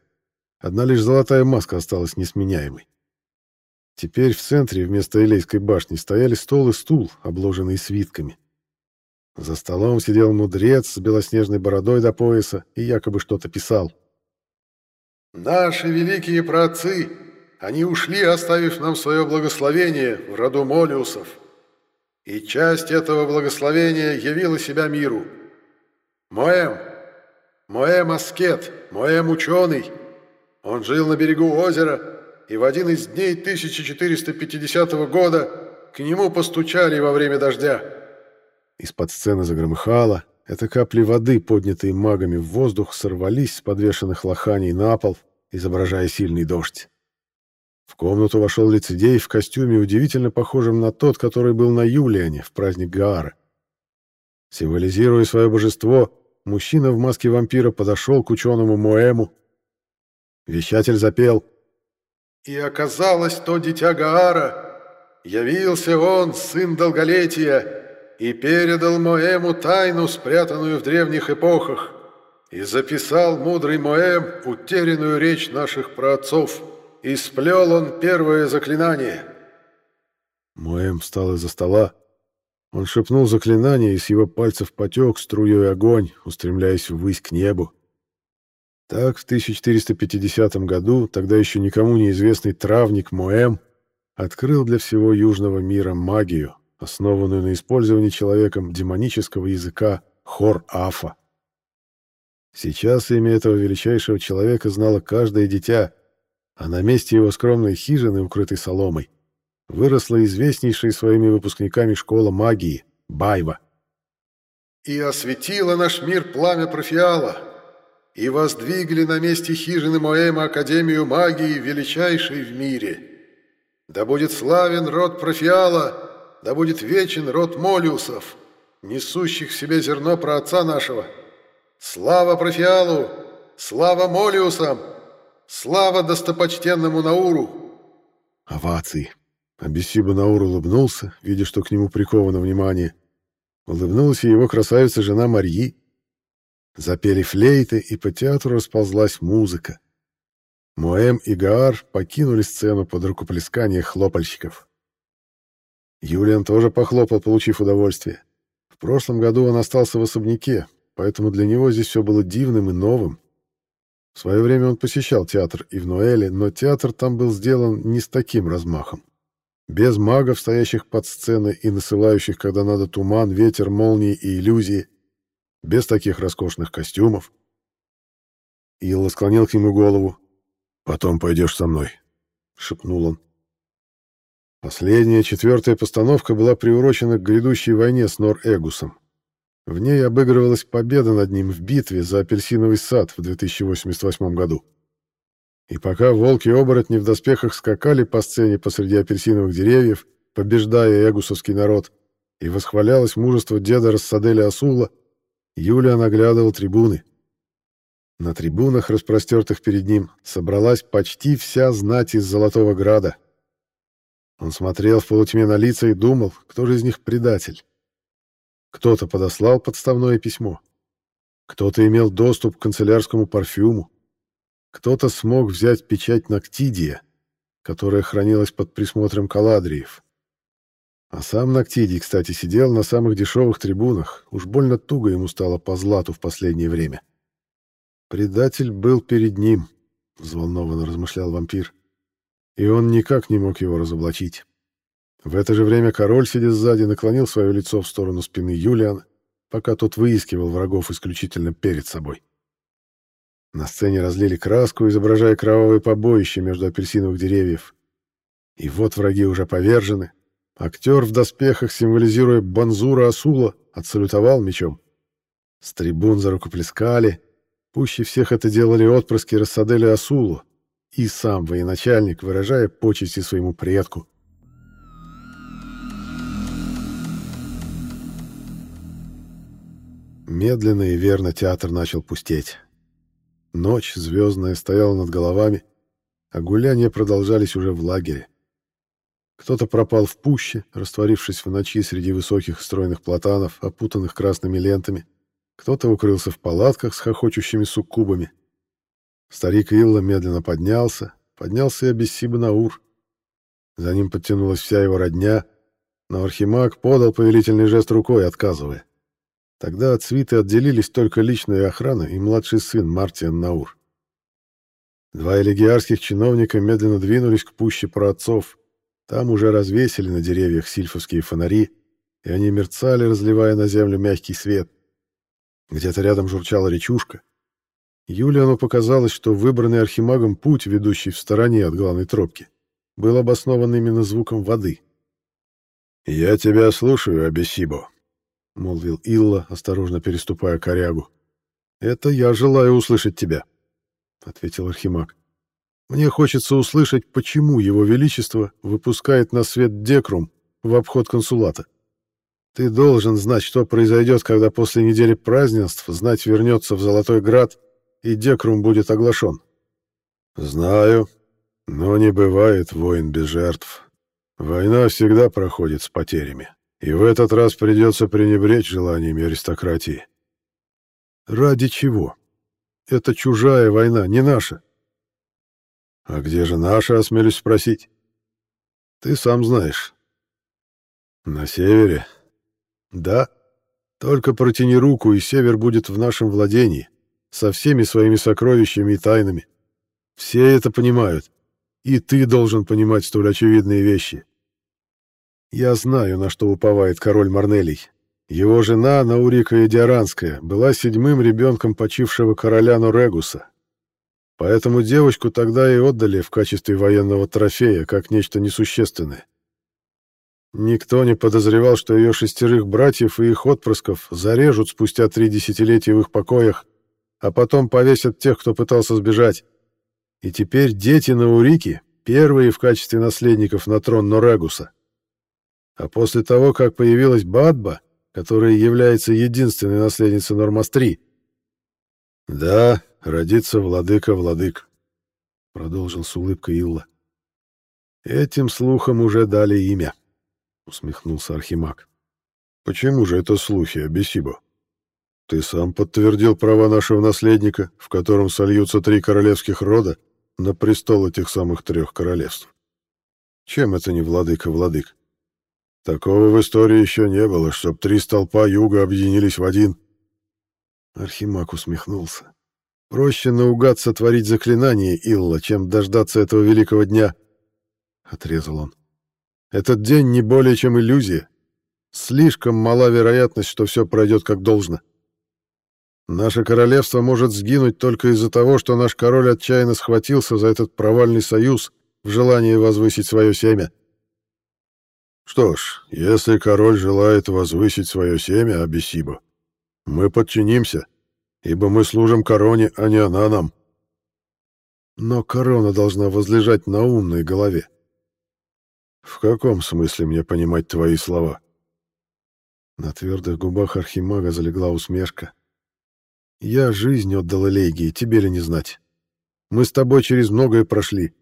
Одна лишь золотая маска осталась несменяемой. Теперь в центре вместо Элейской башни стояли стол и стул, обложенные свитками. За столом сидел мудрец с белоснежной бородой до пояса и якобы что-то писал. «Наши великие праотцы, они ушли, оставив нам свое благословение в роду Молиусов. И часть этого благословения явила себя миру. Моэм, Моэм Аскет, Моэм Ученый, он жил на берегу озера, и в один из дней 1450 года к нему постучали во время дождя. Из-под сцены загромыхало. Это капли воды, поднятые магами в воздух, сорвались с подвешенных лоханей на пол, изображая сильный дождь. В комнату вошел лицедей в костюме, удивительно похожем на тот, который был на Юлиане в праздник Гаара. Символизируя свое божество, мужчина в маске вампира подошел к ученому Моэму. Вещатель запел «И оказалось то дитя Гаара, явился он, сын долголетия, и передал Моэму тайну, спрятанную в древних эпохах, и записал мудрый Моэм утерянную речь наших праотцов». И сплел он первое заклинание. Моэм встал из-за стола. Он шепнул заклинание, и с его пальцев потек струей огонь, устремляясь ввысь к небу. Так в 1450 году, тогда еще никому неизвестный травник Моэм, открыл для всего южного мира магию, основанную на использовании человеком демонического языка Хор-Афа. Сейчас имя этого величайшего человека знало каждое дитя, а на месте его скромной хижины, укрытой соломой, выросла известнейшая своими выпускниками школа магии — Байва. «И осветило наш мир пламя профиала, и воздвигли на месте хижины Моэма Академию магии, величайшей в мире. Да будет славен род профиала, да будет вечен род Молиусов, несущих в себе зерно про отца нашего. Слава профиалу, слава Молиусам!» Слава достопочтенному Науру!» Овации. Абиссиба Наур улыбнулся, видя, что к нему приковано внимание. Улыбнулась и его красавица-жена Марьи. Запели флейты, и по театру расползлась музыка. Моэм и Гаар покинули сцену под рукоплескание хлопальщиков. Юлиан тоже похлопал, получив удовольствие. В прошлом году он остался в особняке, поэтому для него здесь все было дивным и новым. В свое время он посещал театр и в Ноэле, но театр там был сделан не с таким размахом. Без магов, стоящих под сценой и насылающих, когда надо, туман, ветер, молнии и иллюзии. Без таких роскошных костюмов. Илла склонил к нему голову. «Потом пойдешь со мной», — шепнул он. Последняя, четвертая постановка была приурочена к грядущей войне с Нор-Эгусом. В ней обыгрывалась победа над ним в битве за апельсиновый сад в 2088 году. И пока волки-оборотни в доспехах скакали по сцене посреди апельсиновых деревьев, побеждая эгусовский народ, и восхвалялось мужество деда Рассаделя Асула, Юлия наглядывал трибуны. На трибунах, распростертых перед ним, собралась почти вся знать из Золотого Града. Он смотрел в полутьме на лица и думал, кто же из них предатель. Кто-то подослал подставное письмо. Кто-то имел доступ к канцелярскому парфюму. Кто-то смог взять печать Ноктидия, которая хранилась под присмотром Каладриев. А сам Ноктидий, кстати, сидел на самых дешевых трибунах. Уж больно туго ему стало по злату в последнее время. Предатель был перед ним, взволнованно размышлял вампир. И он никак не мог его разоблачить. В это же время король, сидя сзади, наклонил свое лицо в сторону спины Юлиана, пока тот выискивал врагов исключительно перед собой. На сцене разлили краску, изображая кровавое побоище между апельсиновых деревьев. И вот враги уже повержены. Актер в доспехах, символизируя Банзура Асула, отсалютовал мечом. С трибун за рукоплескали. Пуще всех это делали отпрыски Рассаделя Асулу и сам военачальник, выражая почести своему предку — Медленно и верно театр начал пустеть. Ночь звездная стояла над головами, а гуляния продолжались уже в лагере. Кто-то пропал в пуще, растворившись в ночи среди высоких стройных платанов, опутанных красными лентами. Кто-то укрылся в палатках с хохочущими суккубами. Старик Илла медленно поднялся, поднялся и Абиссиба Наур. За ним подтянулась вся его родня, но Архимаг подал повелительный жест рукой, отказывая. Тогда от свиты отделились только личная охрана и младший сын Мартиан Наур. Два элегиарских чиновника медленно двинулись к пуще праотцов, там уже развесили на деревьях сильфовские фонари, и они мерцали, разливая на землю мягкий свет. Где-то рядом журчала речушка. Юлиану показалось, что выбранный архимагом путь, ведущий в стороне от главной тропки, был обоснован именно звуком воды. «Я тебя слушаю, Абесибо», — молвил Илла, осторожно переступая корягу. «Это я желаю услышать тебя», — ответил архимаг. Мне хочется услышать, почему Его Величество выпускает на свет декрум в обход консулата. Ты должен знать, что произойдет, когда после недели празднеств знать вернется в Золотой Град, и декрум будет оглашен. Знаю, но не бывает войн без жертв. Война всегда проходит с потерями, и в этот раз придется пренебречь желаниями аристократии. Ради чего? Это чужая война, не наша. А где же наша, осмелюсь спросить? Ты сам знаешь. На севере? Да. Только протяни руку, и север будет в нашем владении, со всеми своими сокровищами и тайнами. Все это понимают. И ты должен понимать столь очевидные вещи. Я знаю, на что уповает король Марнелий. Его жена, Наурика Эдиаранская, была седьмым ребенком почившего короля Норегуса, Поэтому девочку тогда и отдали в качестве военного трофея, как нечто несущественное. Никто не подозревал, что ее шестерых братьев и их отпрысков зарежут спустя три десятилетия в их покоях, а потом повесят тех, кто пытался сбежать. И теперь дети Наурики — первые в качестве наследников на трон Норагуса. А после того, как появилась Бадба, которая является единственной наследницей Нормастри... Да, родится владыка-владык, — продолжил с улыбкой Илла. Этим слухам уже дали имя, — усмехнулся Архимаг. Почему же это слухи, Абисибо? Ты сам подтвердил права нашего наследника, в котором сольются три королевских рода, на престол этих самых трех королевств. Чем это не владыка-владык? Такого в истории еще не было, чтоб три столпа юга объединились в один. Архимаг усмехнулся. Проще наугад сотворить заклинание Илла, чем дождаться этого великого дня, — отрезал он. Этот день не более чем иллюзия. Слишком мала вероятность, что все пройдет как должно. Наше королевство может сгинуть только из-за того, что наш король отчаянно схватился за этот провальный союз в желании возвысить свое семя. Что ж, если король желает возвысить свое семя, Абисибо, мы подчинимся, — ибо мы служим короне, а не она нам. Но корона должна возлежать на умной голове. В каком смысле мне понимать твои слова? На твердых губах архимага залегла усмешка. Я жизнь отдал Элегии, тебе ли не знать. Мы с тобой через многое прошли.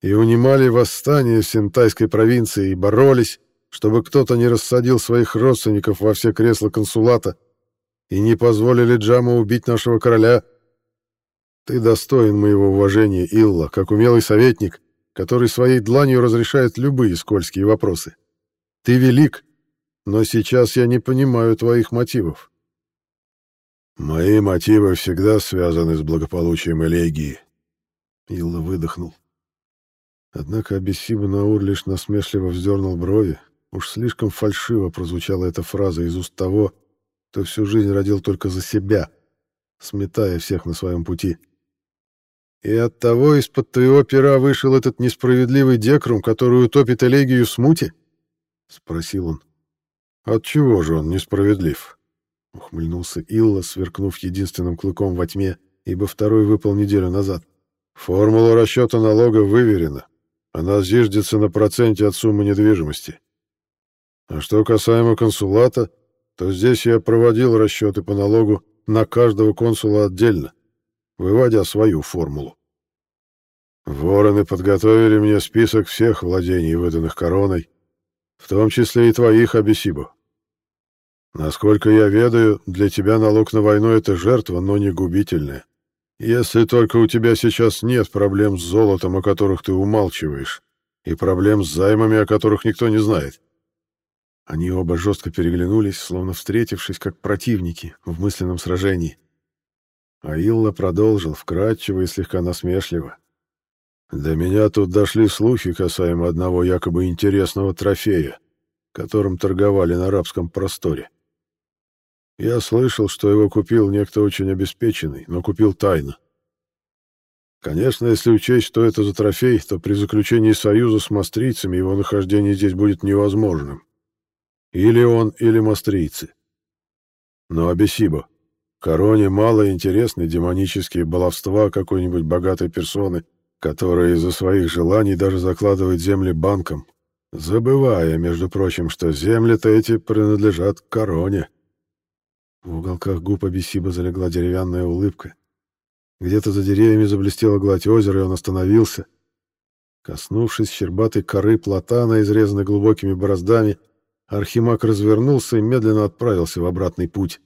И унимали восстание в Сентайской провинции, и боролись, чтобы кто-то не рассадил своих родственников во все кресла консулата, и не позволили Джаму убить нашего короля. Ты достоин моего уважения, Илла, как умелый советник, который своей дланью разрешает любые скользкие вопросы. Ты велик, но сейчас я не понимаю твоих мотивов. Мои мотивы всегда связаны с благополучием Элегии. Илла выдохнул. Однако Абиссиба Наур лишь насмешливо вздернул брови. Уж слишком фальшиво прозвучала эта фраза из уст того, кто всю жизнь родил только за себя, сметая всех на своем пути. И оттого из-под твоего пера вышел этот несправедливый декрум, который утопит элегию в смуте? — спросил он. — Отчего же он несправедлив? — ухмыльнулся Илла, сверкнув единственным клыком во тьме, ибо второй выпал неделю назад. — Формула расчета налога выверена. Она зиждется на проценте от суммы недвижимости. А что касаемо консулата, то здесь я проводил расчеты по налогу на каждого консула отдельно, выводя свою формулу. Вороны подготовили мне список всех владений, выданных короной, в том числе и твоих, Абисибо. Насколько я ведаю, для тебя налог на войну — это жертва, но не губительная. Если только у тебя сейчас нет проблем с золотом, о которых ты умалчиваешь, и проблем с займами, о которых никто не знает. Они оба жестко переглянулись, словно встретившись как противники в мысленном сражении. А Илла продолжил вкратчиво и слегка насмешливо. До меня тут дошли слухи касаемо одного якобы интересного трофея, которым торговали на арабском просторе. Я слышал, что его купил некто очень обеспеченный, но купил тайно. Конечно, если учесть, что это за трофей, то при заключении союза с мастрийцами его нахождение здесь будет невозможным. Или он, или мастрийцы. Но Абесибо, короне мало интересны демонические баловства какой-нибудь богатой персоны, которая из-за своих желаний даже закладывает земли банкам, забывая, между прочим, что земли-то эти принадлежат короне. В уголках губ Абисиба залегла деревянная улыбка. Где-то за деревьями заблестела гладь озера, и он остановился. Коснувшись щербатой коры платана, изрезанной глубокими бороздами, Архимаг развернулся и медленно отправился в обратный путь.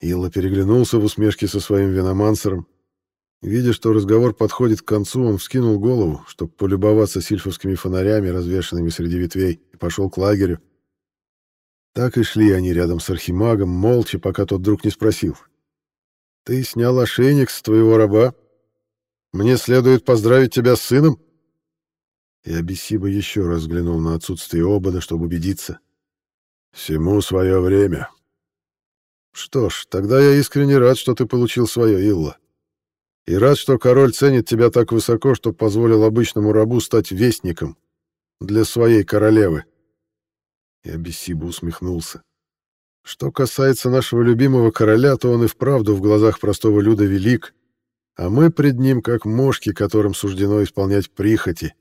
Илла переглянулся в усмешке со своим виномансером. Видя, что разговор подходит к концу, он вскинул голову, чтобы полюбоваться сильфовскими фонарями, развешанными среди ветвей, и пошел к лагерю. Так и шли они рядом с архимагом, молча, пока тот вдруг не спросил. «Ты снял ошейник с твоего раба? Мне следует поздравить тебя с сыном?» И Абисиба еще раз взглянул на отсутствие обода, чтобы убедиться. «Всему свое время». «Что ж, тогда я искренне рад, что ты получил свое, Илла. И рад, что король ценит тебя так высоко, что позволил обычному рабу стать вестником для своей королевы». И Абиссиба усмехнулся. Что касается нашего любимого короля, то он и вправду в глазах простого люда велик, а мы пред ним как мошки, которым суждено исполнять прихоти.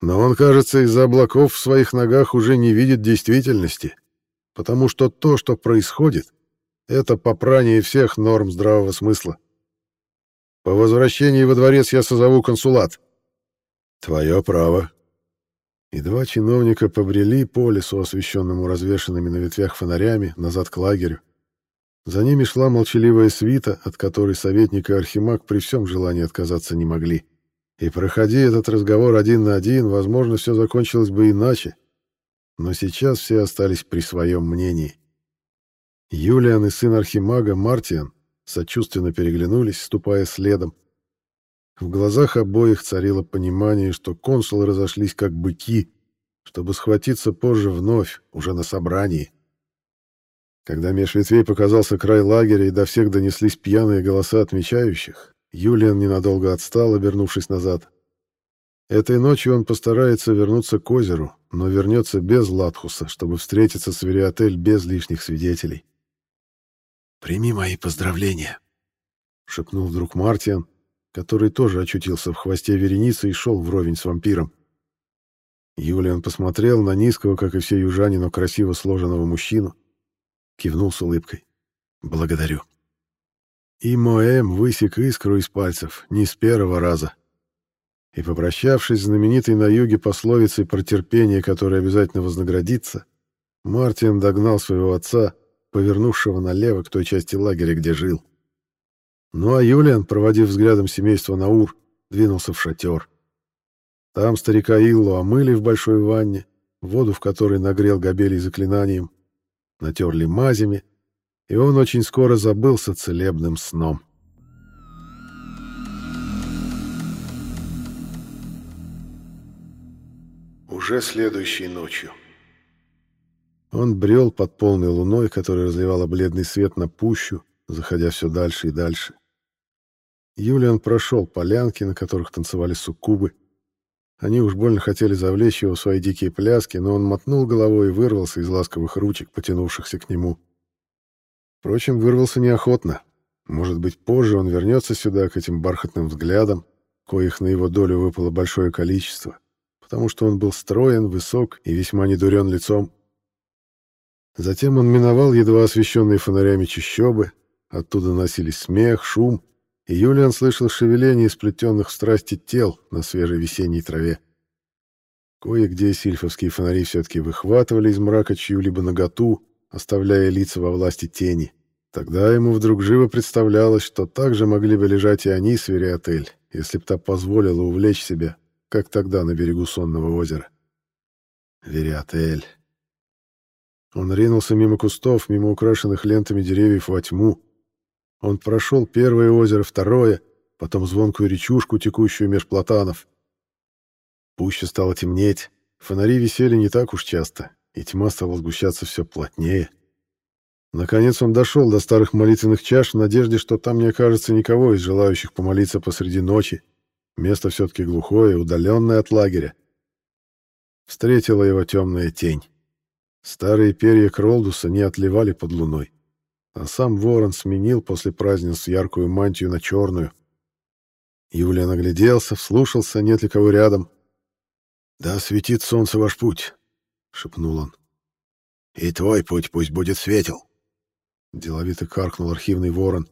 Но он, кажется, из-за облаков в своих ногах уже не видит действительности, потому что то, что происходит, это попрание всех норм здравого смысла. По возвращении во дворец я созову консулат. Твое право, и два чиновника побрели по лесу, освещенному развешанными на ветвях фонарями, назад к лагерю. За ними шла молчаливая свита, от которой советник и архимаг при всем желании отказаться не могли. И проходи этот разговор один на один, возможно, все закончилось бы иначе. Но сейчас все остались при своем мнении. Юлиан и сын архимага Мартиан сочувственно переглянулись, ступая следом. В глазах обоих царило понимание, что консулы разошлись как быки, чтобы схватиться позже вновь, уже на собрании. Когда меж ветвей показался край лагеря и до всех донеслись пьяные голоса отмечающих, Юлиан ненадолго отстал, обернувшись назад. Этой ночью он постарается вернуться к озеру, но вернется без Латхуса, чтобы встретиться с Вериотель без лишних свидетелей. «Прими мои поздравления», — шепнул вдруг Мартиан, который тоже очутился в хвосте вереницы и шел вровень с вампиром. Юлиан посмотрел на низкого, как и все южане, но красиво сложенного мужчину, кивнул с улыбкой. «Благодарю». И Моэм высек искру из пальцев не с первого раза. И, попрощавшись знаменитой на юге пословицей про терпение, которое обязательно вознаградится, Мартин догнал своего отца, повернувшего налево к той части лагеря, где жил. Ну а Юлиан, проводив взглядом семейство Наур, двинулся в шатер. Там старика Иллу омыли в большой ванне, воду в которой нагрел Габелий заклинанием, натерли мазями, и он очень скоро забылся целебным сном. Уже следующей ночью. Он брел под полной луной, которая разливала бледный свет на пущу, заходя все дальше и дальше. Юлиан прошел полянки, на которых танцевали суккубы. Они уж больно хотели завлечь его в свои дикие пляски, но он мотнул головой и вырвался из ласковых ручек, потянувшихся к нему. Впрочем, вырвался неохотно. Может быть, позже он вернется сюда к этим бархатным взглядам, коих на его долю выпало большое количество, потому что он был строен, высок и весьма недурен лицом. Затем он миновал едва освещенные фонарями чащобы, оттуда носились смех, шум, и Юлиан слышал шевеление сплетенных в страсти тел на свежей весенней траве. Кое-где сильфовские фонари все-таки выхватывали из мрака чью-либо наготу, оставляя лица во власти тени. Тогда ему вдруг живо представлялось, что так же могли бы лежать и они с Вериотель, если б та позволила увлечь себя, как тогда на берегу сонного озера. Вериотель. Он ринулся мимо кустов, мимо украшенных лентами деревьев во тьму. Он прошел первое озеро, второе, потом звонкую речушку, текущую меж платанов. Пуще стало темнеть, фонари висели не так уж часто, и тьма стала сгущаться все плотнее. Наконец он дошел до старых молитвенных чаш в надежде, что там не окажется никого из желающих помолиться посреди ночи. Место все-таки глухое, удаленное от лагеря. Встретила его темная тень. Старые перья Кролдуса не отливали под луной, а сам ворон сменил после празднеств яркую мантию на черную. Юлия нагляделся, вслушался, нет ли кого рядом. «Да светит солнце ваш путь», — шепнул он. «И твой путь пусть будет светел», — деловито каркнул архивный ворон.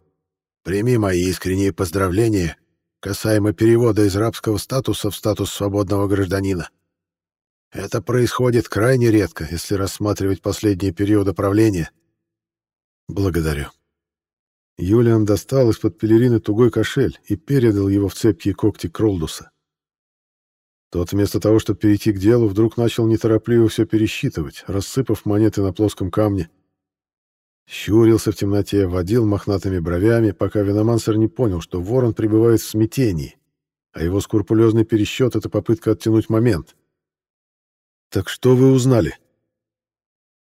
«Прими мои искренние поздравления касаемо перевода из рабского статуса в статус свободного гражданина. Это происходит крайне редко, если рассматривать последние периоды правления. Благодарю. Юлиан достал из-под пелерины тугой кошель и передал его в цепкие когти Кролдуса. Тот вместо того, чтобы перейти к делу, вдруг начал неторопливо все пересчитывать, рассыпав монеты на плоском камне. Щурился в темноте, водил мохнатыми бровями, пока Виномансер не понял, что ворон пребывает в смятении, а его скрупулезный пересчет — это попытка оттянуть момент. «Так что вы узнали?»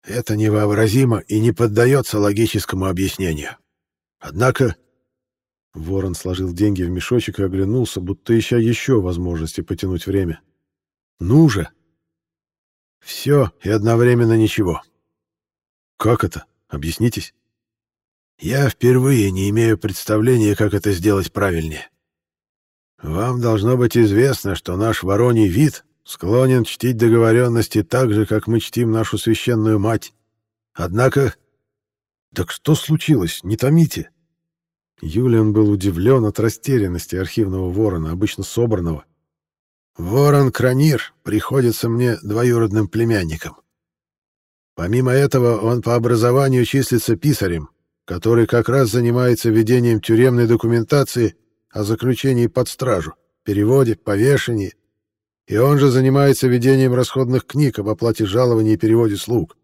«Это невообразимо и не поддается логическому объяснению. Однако...» Ворон сложил деньги в мешочек и оглянулся, будто ища еще возможности потянуть время. «Ну же!» «Все и одновременно ничего». «Как это? Объяснитесь?» «Я впервые не имею представления, как это сделать правильнее. Вам должно быть известно, что наш вороний вид склонен чтить договоренности так же, как мы чтим нашу священную мать. Однако... Так что случилось? Не томите. Юлиан был удивлен от растерянности архивного ворона, обычно собранного. Ворон Кранир приходится мне двоюродным племянником. Помимо этого, он по образованию числится писарем, который как раз занимается ведением тюремной документации о заключении под стражу, переводе, повешении и он же занимается ведением расходных книг об оплате жалований и переводе слуг.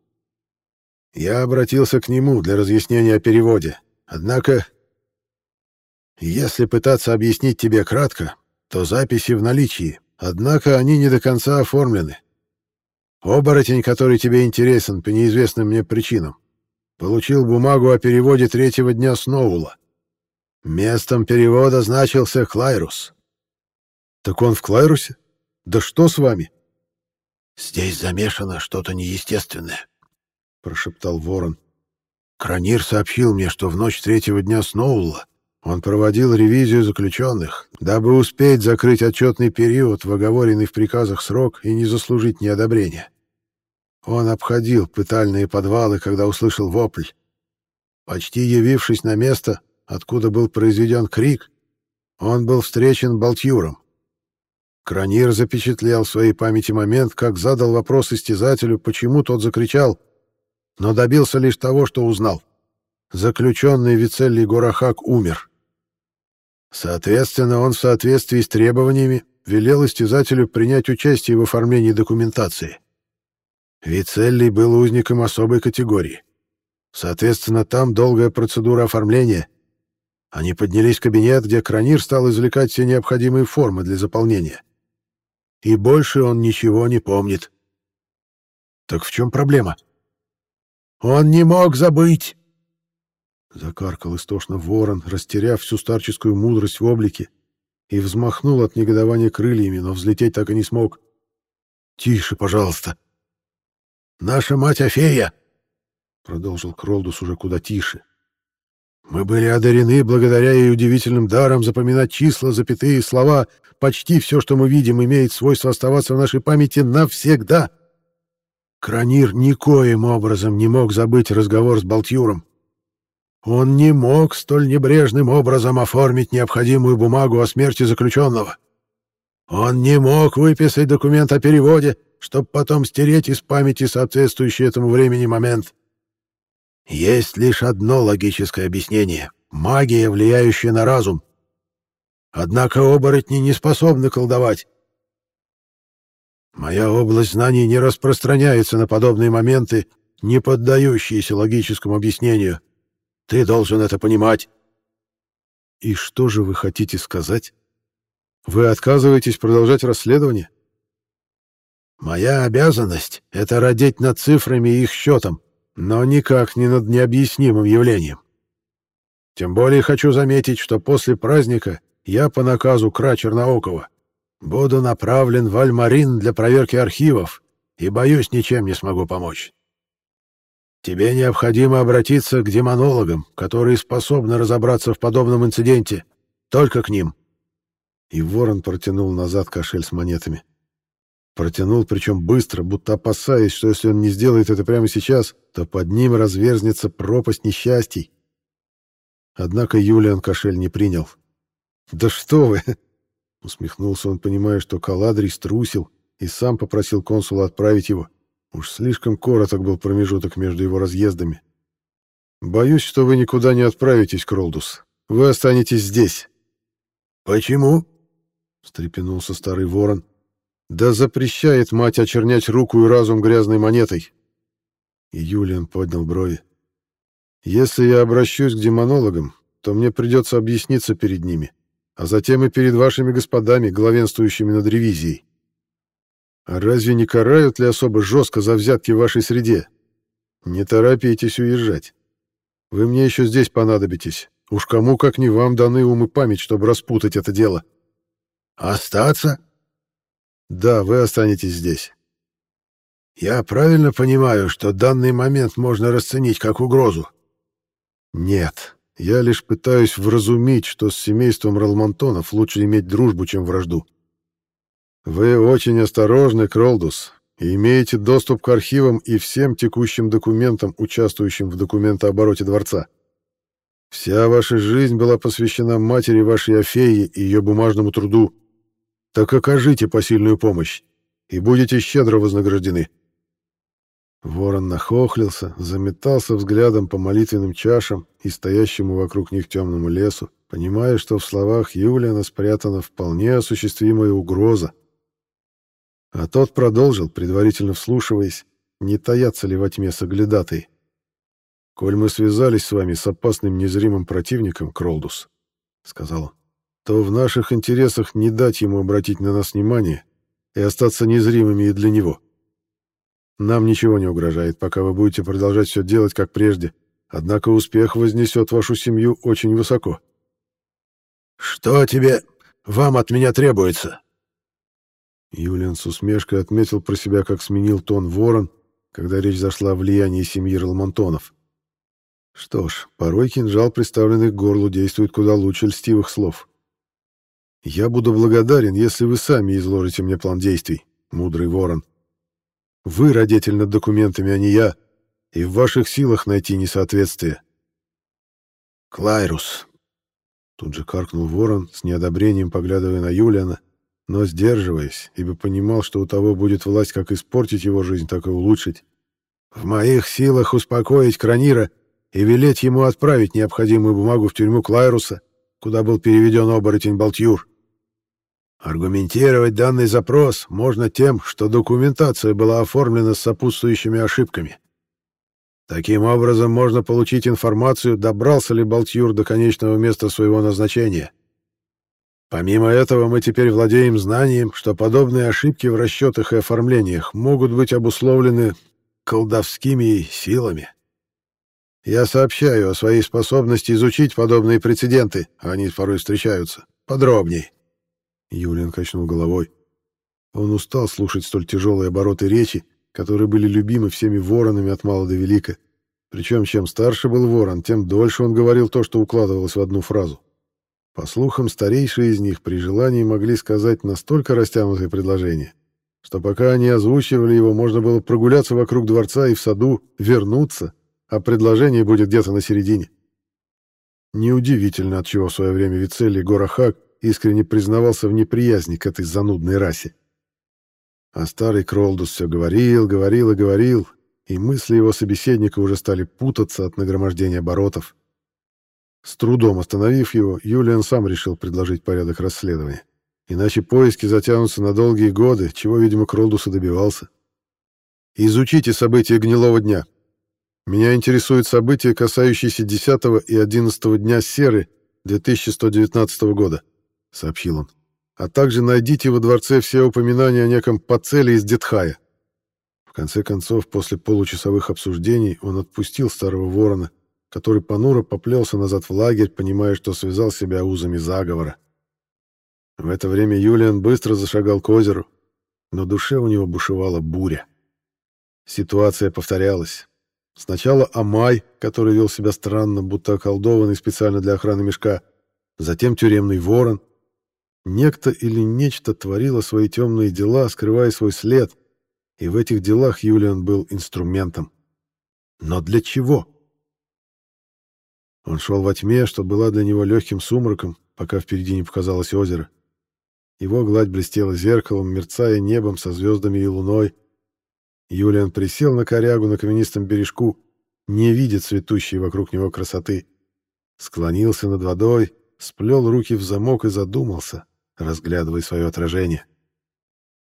Я обратился к нему для разъяснения о переводе. Однако, если пытаться объяснить тебе кратко, то записи в наличии, однако они не до конца оформлены. Оборотень, который тебе интересен по неизвестным мне причинам, получил бумагу о переводе третьего дня Сноула. Местом перевода значился Клайрус. Так он в Клайрусе? Да что с вами? Здесь замешано что-то неестественное, прошептал Ворон. Кранир сообщил мне, что в ночь третьего дня Сноула он проводил ревизию заключенных, дабы успеть закрыть отчетный период в оговоренный в приказах срок и не заслужить неодобрения. Он обходил пытальные подвалы, когда услышал вопль. Почти явившись на место, откуда был произведен крик, он был встречен Балтюром. Кранир запечатлел в своей памяти момент, как задал вопрос истязателю, почему тот закричал, но добился лишь того, что узнал. Заключенный Вицелли Горахак умер. Соответственно, он в соответствии с требованиями велел истязателю принять участие в оформлении документации. Вицелли был узником особой категории. Соответственно, там долгая процедура оформления. Они поднялись в кабинет, где Кранир стал извлекать все необходимые формы для заполнения и больше он ничего не помнит. Так в чем проблема? Он не мог забыть. Закаркал истошно ворон, растеряв всю старческую мудрость в облике, и взмахнул от негодования крыльями, но взлететь так и не смог. «Тише, пожалуйста!» «Наша мать Афея!» — продолжил Кролдус уже куда тише. Мы были одарены благодаря ей удивительным дарам запоминать числа, запятые слова. Почти все, что мы видим, имеет свойство оставаться в нашей памяти навсегда. Кранир никоим образом не мог забыть разговор с Балтюром. Он не мог столь небрежным образом оформить необходимую бумагу о смерти заключенного. Он не мог выписать документ о переводе, чтобы потом стереть из памяти соответствующий этому времени момент. Есть лишь одно логическое объяснение — магия, влияющая на разум. Однако оборотни не способны колдовать. Моя область знаний не распространяется на подобные моменты, не поддающиеся логическому объяснению. Ты должен это понимать. И что же вы хотите сказать? Вы отказываетесь продолжать расследование? Моя обязанность — это родить над цифрами и их счетом, но никак не над необъяснимым явлением. Тем более хочу заметить, что после праздника я по наказу Кра Черноокова буду направлен в Альмарин для проверки архивов и, боюсь, ничем не смогу помочь. Тебе необходимо обратиться к демонологам, которые способны разобраться в подобном инциденте. Только к ним. И ворон протянул назад кошель с монетами. Протянул, причем быстро, будто опасаясь, что если он не сделает это прямо сейчас, то под ним разверзнется пропасть несчастий. Однако Юлиан кошель не принял. «Да что вы!» — усмехнулся он, понимая, что Каладрий струсил и сам попросил консула отправить его. Уж слишком короток был промежуток между его разъездами. «Боюсь, что вы никуда не отправитесь, Кролдус. Вы останетесь здесь». «Почему?» — встрепенулся старый ворон. «Да запрещает мать очернять руку и разум грязной монетой». И Юлиан поднял брови. «Если я обращусь к демонологам, то мне придется объясниться перед ними, а затем и перед вашими господами, главенствующими над ревизией. А разве не карают ли особо жестко за взятки в вашей среде? Не торопитесь уезжать. Вы мне еще здесь понадобитесь. Уж кому, как не вам, даны ум и память, чтобы распутать это дело. Остаться? Да, вы останетесь здесь. Я правильно понимаю, что данный момент можно расценить как угрозу? Нет. Я лишь пытаюсь вразумить, что с семейством Ралмонтонов лучше иметь дружбу, чем вражду. Вы очень осторожны, Кролдус, и имеете доступ к архивам и всем текущим документам, участвующим в документообороте дворца. Вся ваша жизнь была посвящена матери вашей Афеи и ее бумажному труду. Так окажите посильную помощь, и будете щедро вознаграждены. Ворон нахохлился, заметался взглядом по молитвенным чашам и стоящему вокруг них темному лесу, понимая, что в словах Юлиана спрятана вполне осуществимая угроза, а тот продолжил, предварительно вслушиваясь, не таятся ли во тьме соглядатые. «Коль мы связались с вами с опасным незримым противником, Кролдус», — сказал он, — «то в наших интересах не дать ему обратить на нас внимание и остаться незримыми и для него. Нам ничего не угрожает, пока вы будете продолжать все делать, как прежде, однако успех вознесет вашу семью очень высоко». «Что тебе, вам от меня требуется?» Юлиан с усмешкой отметил про себя, как сменил тон ворон, когда речь зашла о влиянии семьи Ралмонтонов. Что ж, порой кинжал, приставленный к горлу, действует куда лучше льстивых слов. «Я буду благодарен, если вы сами изложите мне план действий, мудрый ворон. Вы родитель над документами, а не я, и в ваших силах найти несоответствие». «Клайрус», — тут же каркнул ворон, с неодобрением поглядывая на Юлиана, но сдерживаясь, ибо понимал, что у того будет власть как испортить его жизнь, так и улучшить. «В моих силах успокоить Кранира и велеть ему отправить необходимую бумагу в тюрьму Клайруса, куда был переведен оборотень Балтюр. Аргументировать данный запрос можно тем, что документация была оформлена с сопутствующими ошибками. Таким образом можно получить информацию, добрался ли Балтюр до конечного места своего назначения — Помимо этого, мы теперь владеем знанием, что подобные ошибки в расчетах и оформлениях могут быть обусловлены колдовскими силами. Я сообщаю о своей способности изучить подобные прецеденты, а они порой встречаются, подробней. Юлиан качнул головой. Он устал слушать столь тяжелые обороты речи, которые были любимы всеми воронами от мала до велика. Причем, чем старше был ворон, тем дольше он говорил то, что укладывалось в одну фразу. По слухам, старейшие из них при желании могли сказать настолько растянутое предложение, что пока они озвучивали его, можно было прогуляться вокруг дворца и в саду, вернуться, а предложение будет где-то на середине. Неудивительно, отчего в свое время Вицелий Горахак искренне признавался в неприязни к этой занудной расе. А старый Кролдус все говорил, говорил и говорил, и мысли его собеседника уже стали путаться от нагромождения оборотов. С трудом остановив его, Юлиан сам решил предложить порядок расследования. Иначе поиски затянутся на долгие годы, чего, видимо, Кролдус и добивался. «Изучите события гнилого дня. Меня интересуют события, касающиеся 10 и 11 дня Серы 2119 года», — сообщил он. «А также найдите во дворце все упоминания о неком Пацеле из Детхая». В конце концов, после получасовых обсуждений, он отпустил старого ворона, который понуро поплелся назад в лагерь, понимая, что связал себя узами заговора. В это время Юлиан быстро зашагал к озеру, но душе у него бушевала буря. Ситуация повторялась. Сначала Амай, который вел себя странно, будто околдованный специально для охраны мешка, затем тюремный ворон. Некто или нечто творило свои темные дела, скрывая свой след, и в этих делах Юлиан был инструментом. Но для чего? Он шел во тьме, что была для него легким сумраком, пока впереди не показалось озеро. Его гладь блестела зеркалом, мерцая небом со звездами и луной. Юлиан присел на корягу на каменистом бережку, не видя цветущей вокруг него красоты. Склонился над водой, сплел руки в замок и задумался, разглядывая свое отражение.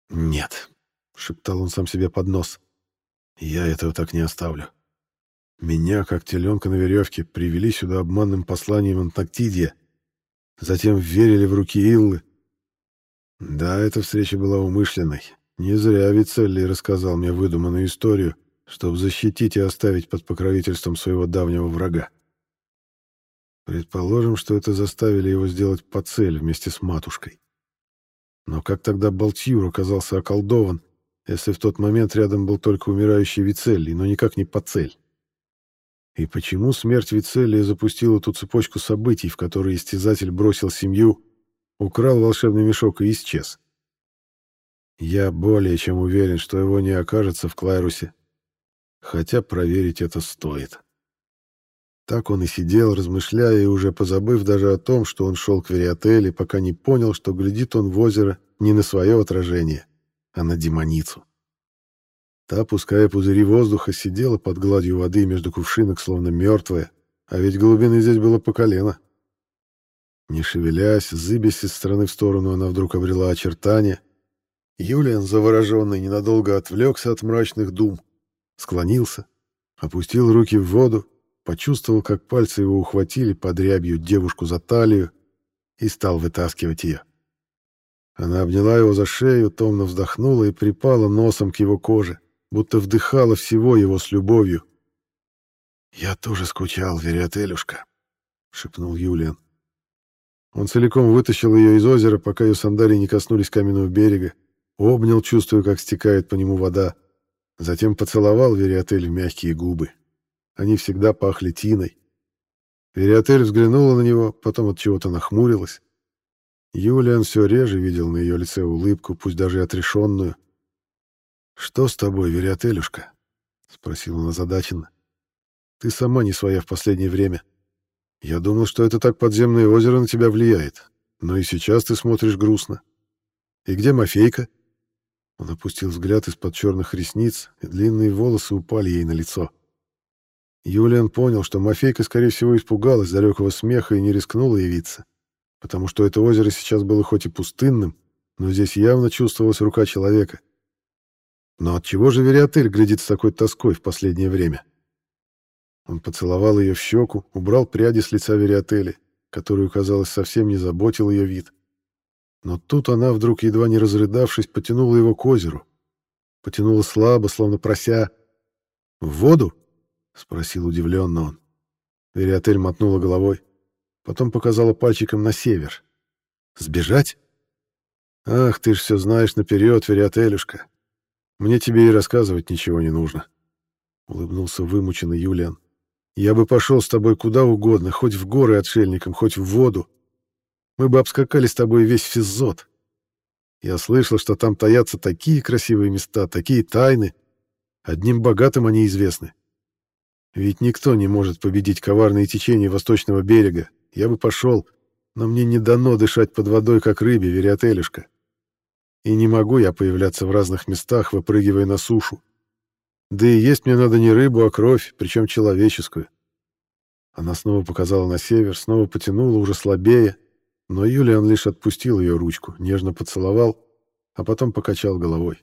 «Нет», — шептал он сам себе под нос, — «я этого так не оставлю». Меня, как теленка на веревке, привели сюда обманным посланием Антактидия, затем верили в руки Иллы. Да, эта встреча была умышленной. Не зря Вицелли рассказал мне выдуманную историю, чтобы защитить и оставить под покровительством своего давнего врага. Предположим, что это заставили его сделать по цель вместе с матушкой. Но как тогда Балтьюр оказался околдован, если в тот момент рядом был только умирающий Вицелли, но никак не по цель? И почему смерть Вицелия запустила ту цепочку событий, в которой истязатель бросил семью, украл волшебный мешок и исчез? Я более чем уверен, что его не окажется в Клайрусе, хотя проверить это стоит. Так он и сидел, размышляя и уже позабыв даже о том, что он шел к Вериотеле, пока не понял, что глядит он в озеро не на свое отражение, а на демоницу. Та, пуская пузыри воздуха, сидела под гладью воды между кувшинок, словно мертвая, а ведь глубины здесь было по колено. Не шевелясь, зыбясь из стороны в сторону, она вдруг обрела очертания. Юлиан, завороженный, ненадолго отвлекся от мрачных дум, склонился, опустил руки в воду, почувствовал, как пальцы его ухватили под рябью девушку за талию и стал вытаскивать ее. Она обняла его за шею, томно вздохнула и припала носом к его коже будто вдыхала всего его с любовью. «Я тоже скучал, Вериотелюшка», — шепнул Юлиан. Он целиком вытащил ее из озера, пока ее сандалии не коснулись каменного берега, обнял, чувствуя, как стекает по нему вода, затем поцеловал Вериотель в мягкие губы. Они всегда пахли тиной. Вериотель взглянула на него, потом от чего-то нахмурилась. Юлиан все реже видел на ее лице улыбку, пусть даже и отрешенную. «Что с тобой, Вериотелюшка?» — спросил он озадаченно. «Ты сама не своя в последнее время. Я думал, что это так подземное озеро на тебя влияет, но и сейчас ты смотришь грустно. И где Мафейка?» Он опустил взгляд из-под черных ресниц, и длинные волосы упали ей на лицо. Юлиан понял, что Мафейка, скорее всего, испугалась далекого смеха и не рискнула явиться, потому что это озеро сейчас было хоть и пустынным, но здесь явно чувствовалась рука человека. Но от чего же Вериотель глядит с такой тоской в последнее время? Он поцеловал ее в щеку, убрал пряди с лица Вериотели, которую, казалось, совсем не заботил ее вид. Но тут она, вдруг едва не разрыдавшись, потянула его к озеру. Потянула слабо, словно прося. «В воду?» — спросил удивленно он. Вериотель мотнула головой. Потом показала пальчиком на север. «Сбежать?» «Ах, ты ж все знаешь наперед, Вериотелюшка. Мне тебе и рассказывать ничего не нужно. Улыбнулся вымученно Юлиан. Я бы пошел с тобой куда угодно, хоть в горы отшельником, хоть в воду. Мы бы обскакали с тобой весь физот. Я слышал, что там таятся такие красивые места, такие тайны. Одним богатым они известны. Ведь никто не может победить коварные течения восточного берега, я бы пошел, но мне не дано дышать под водой, как рыбе, вериотелюшка. И не могу я появляться в разных местах, выпрыгивая на сушу. Да и есть мне надо не рыбу, а кровь, причем человеческую. Она снова показала на север, снова потянула, уже слабее, но Юлиан лишь отпустил ее ручку, нежно поцеловал, а потом покачал головой.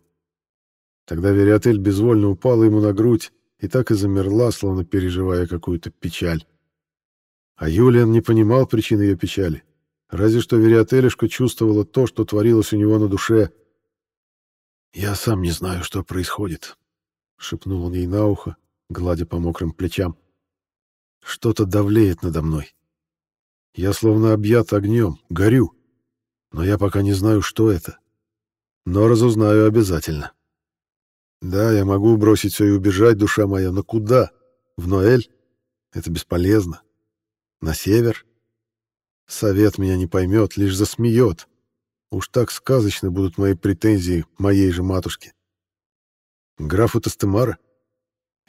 Тогда Вериотель безвольно упала ему на грудь и так и замерла, словно переживая какую-то печаль. А Юлиан не понимал причин ее печали. Разве что Вериотелешка чувствовала то, что творилось у него на душе. «Я сам не знаю, что происходит», — шепнул он ей на ухо, гладя по мокрым плечам. «Что-то давлеет надо мной. Я словно объят огнем, горю, но я пока не знаю, что это. Но разузнаю обязательно. Да, я могу бросить все и убежать, душа моя, но куда? В Ноэль? Это бесполезно. На север? Совет меня не поймет, лишь засмеет. Уж так сказочны будут мои претензии моей же матушке. Графу Тастемара?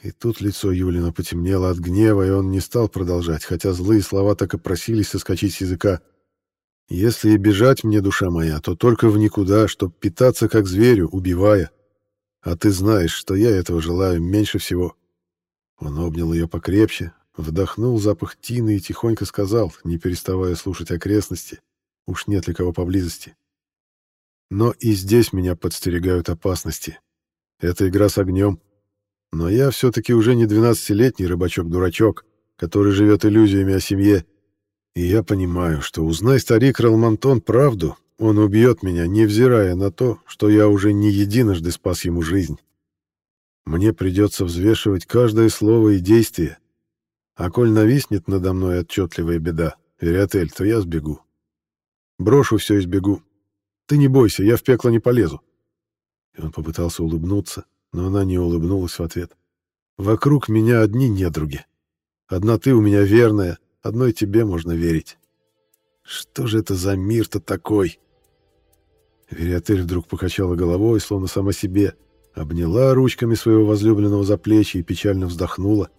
И тут лицо Юлина потемнело от гнева, и он не стал продолжать, хотя злые слова так и просились соскочить с языка. «Если и бежать мне, душа моя, то только в никуда, чтоб питаться как зверю, убивая. А ты знаешь, что я этого желаю меньше всего». Он обнял ее покрепче, вдохнул запах тины и тихонько сказал, не переставая слушать окрестности, уж нет ли кого поблизости. «Но и здесь меня подстерегают опасности. Это игра с огнем». Но я все-таки уже не двенадцатилетний рыбачок-дурачок, который живет иллюзиями о семье. И я понимаю, что узнай старик Ралмантон правду, он убьет меня, невзирая на то, что я уже не единожды спас ему жизнь. Мне придется взвешивать каждое слово и действие. А коль нависнет надо мной отчетливая беда, Вериотель, то я сбегу. Брошу все и сбегу. Ты не бойся, я в пекло не полезу. И он попытался улыбнуться, но она не улыбнулась в ответ. «Вокруг меня одни недруги. Одна ты у меня верная, одной тебе можно верить. Что же это за мир-то такой?» Вериотель вдруг покачала головой, словно сама себе, обняла ручками своего возлюбленного за плечи и печально вздохнула.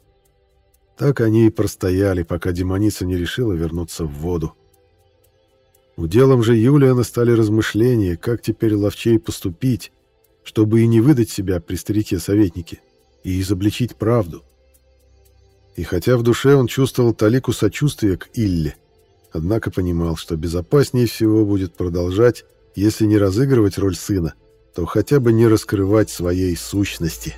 Так они и простояли, пока демоница не решила вернуться в воду. Уделом же Юлиана стали размышления, как теперь ловчей поступить, чтобы и не выдать себя при старике-советнике, и изобличить правду. И хотя в душе он чувствовал талику сочувствия к Илле, однако понимал, что безопаснее всего будет продолжать, если не разыгрывать роль сына, то хотя бы не раскрывать своей сущности.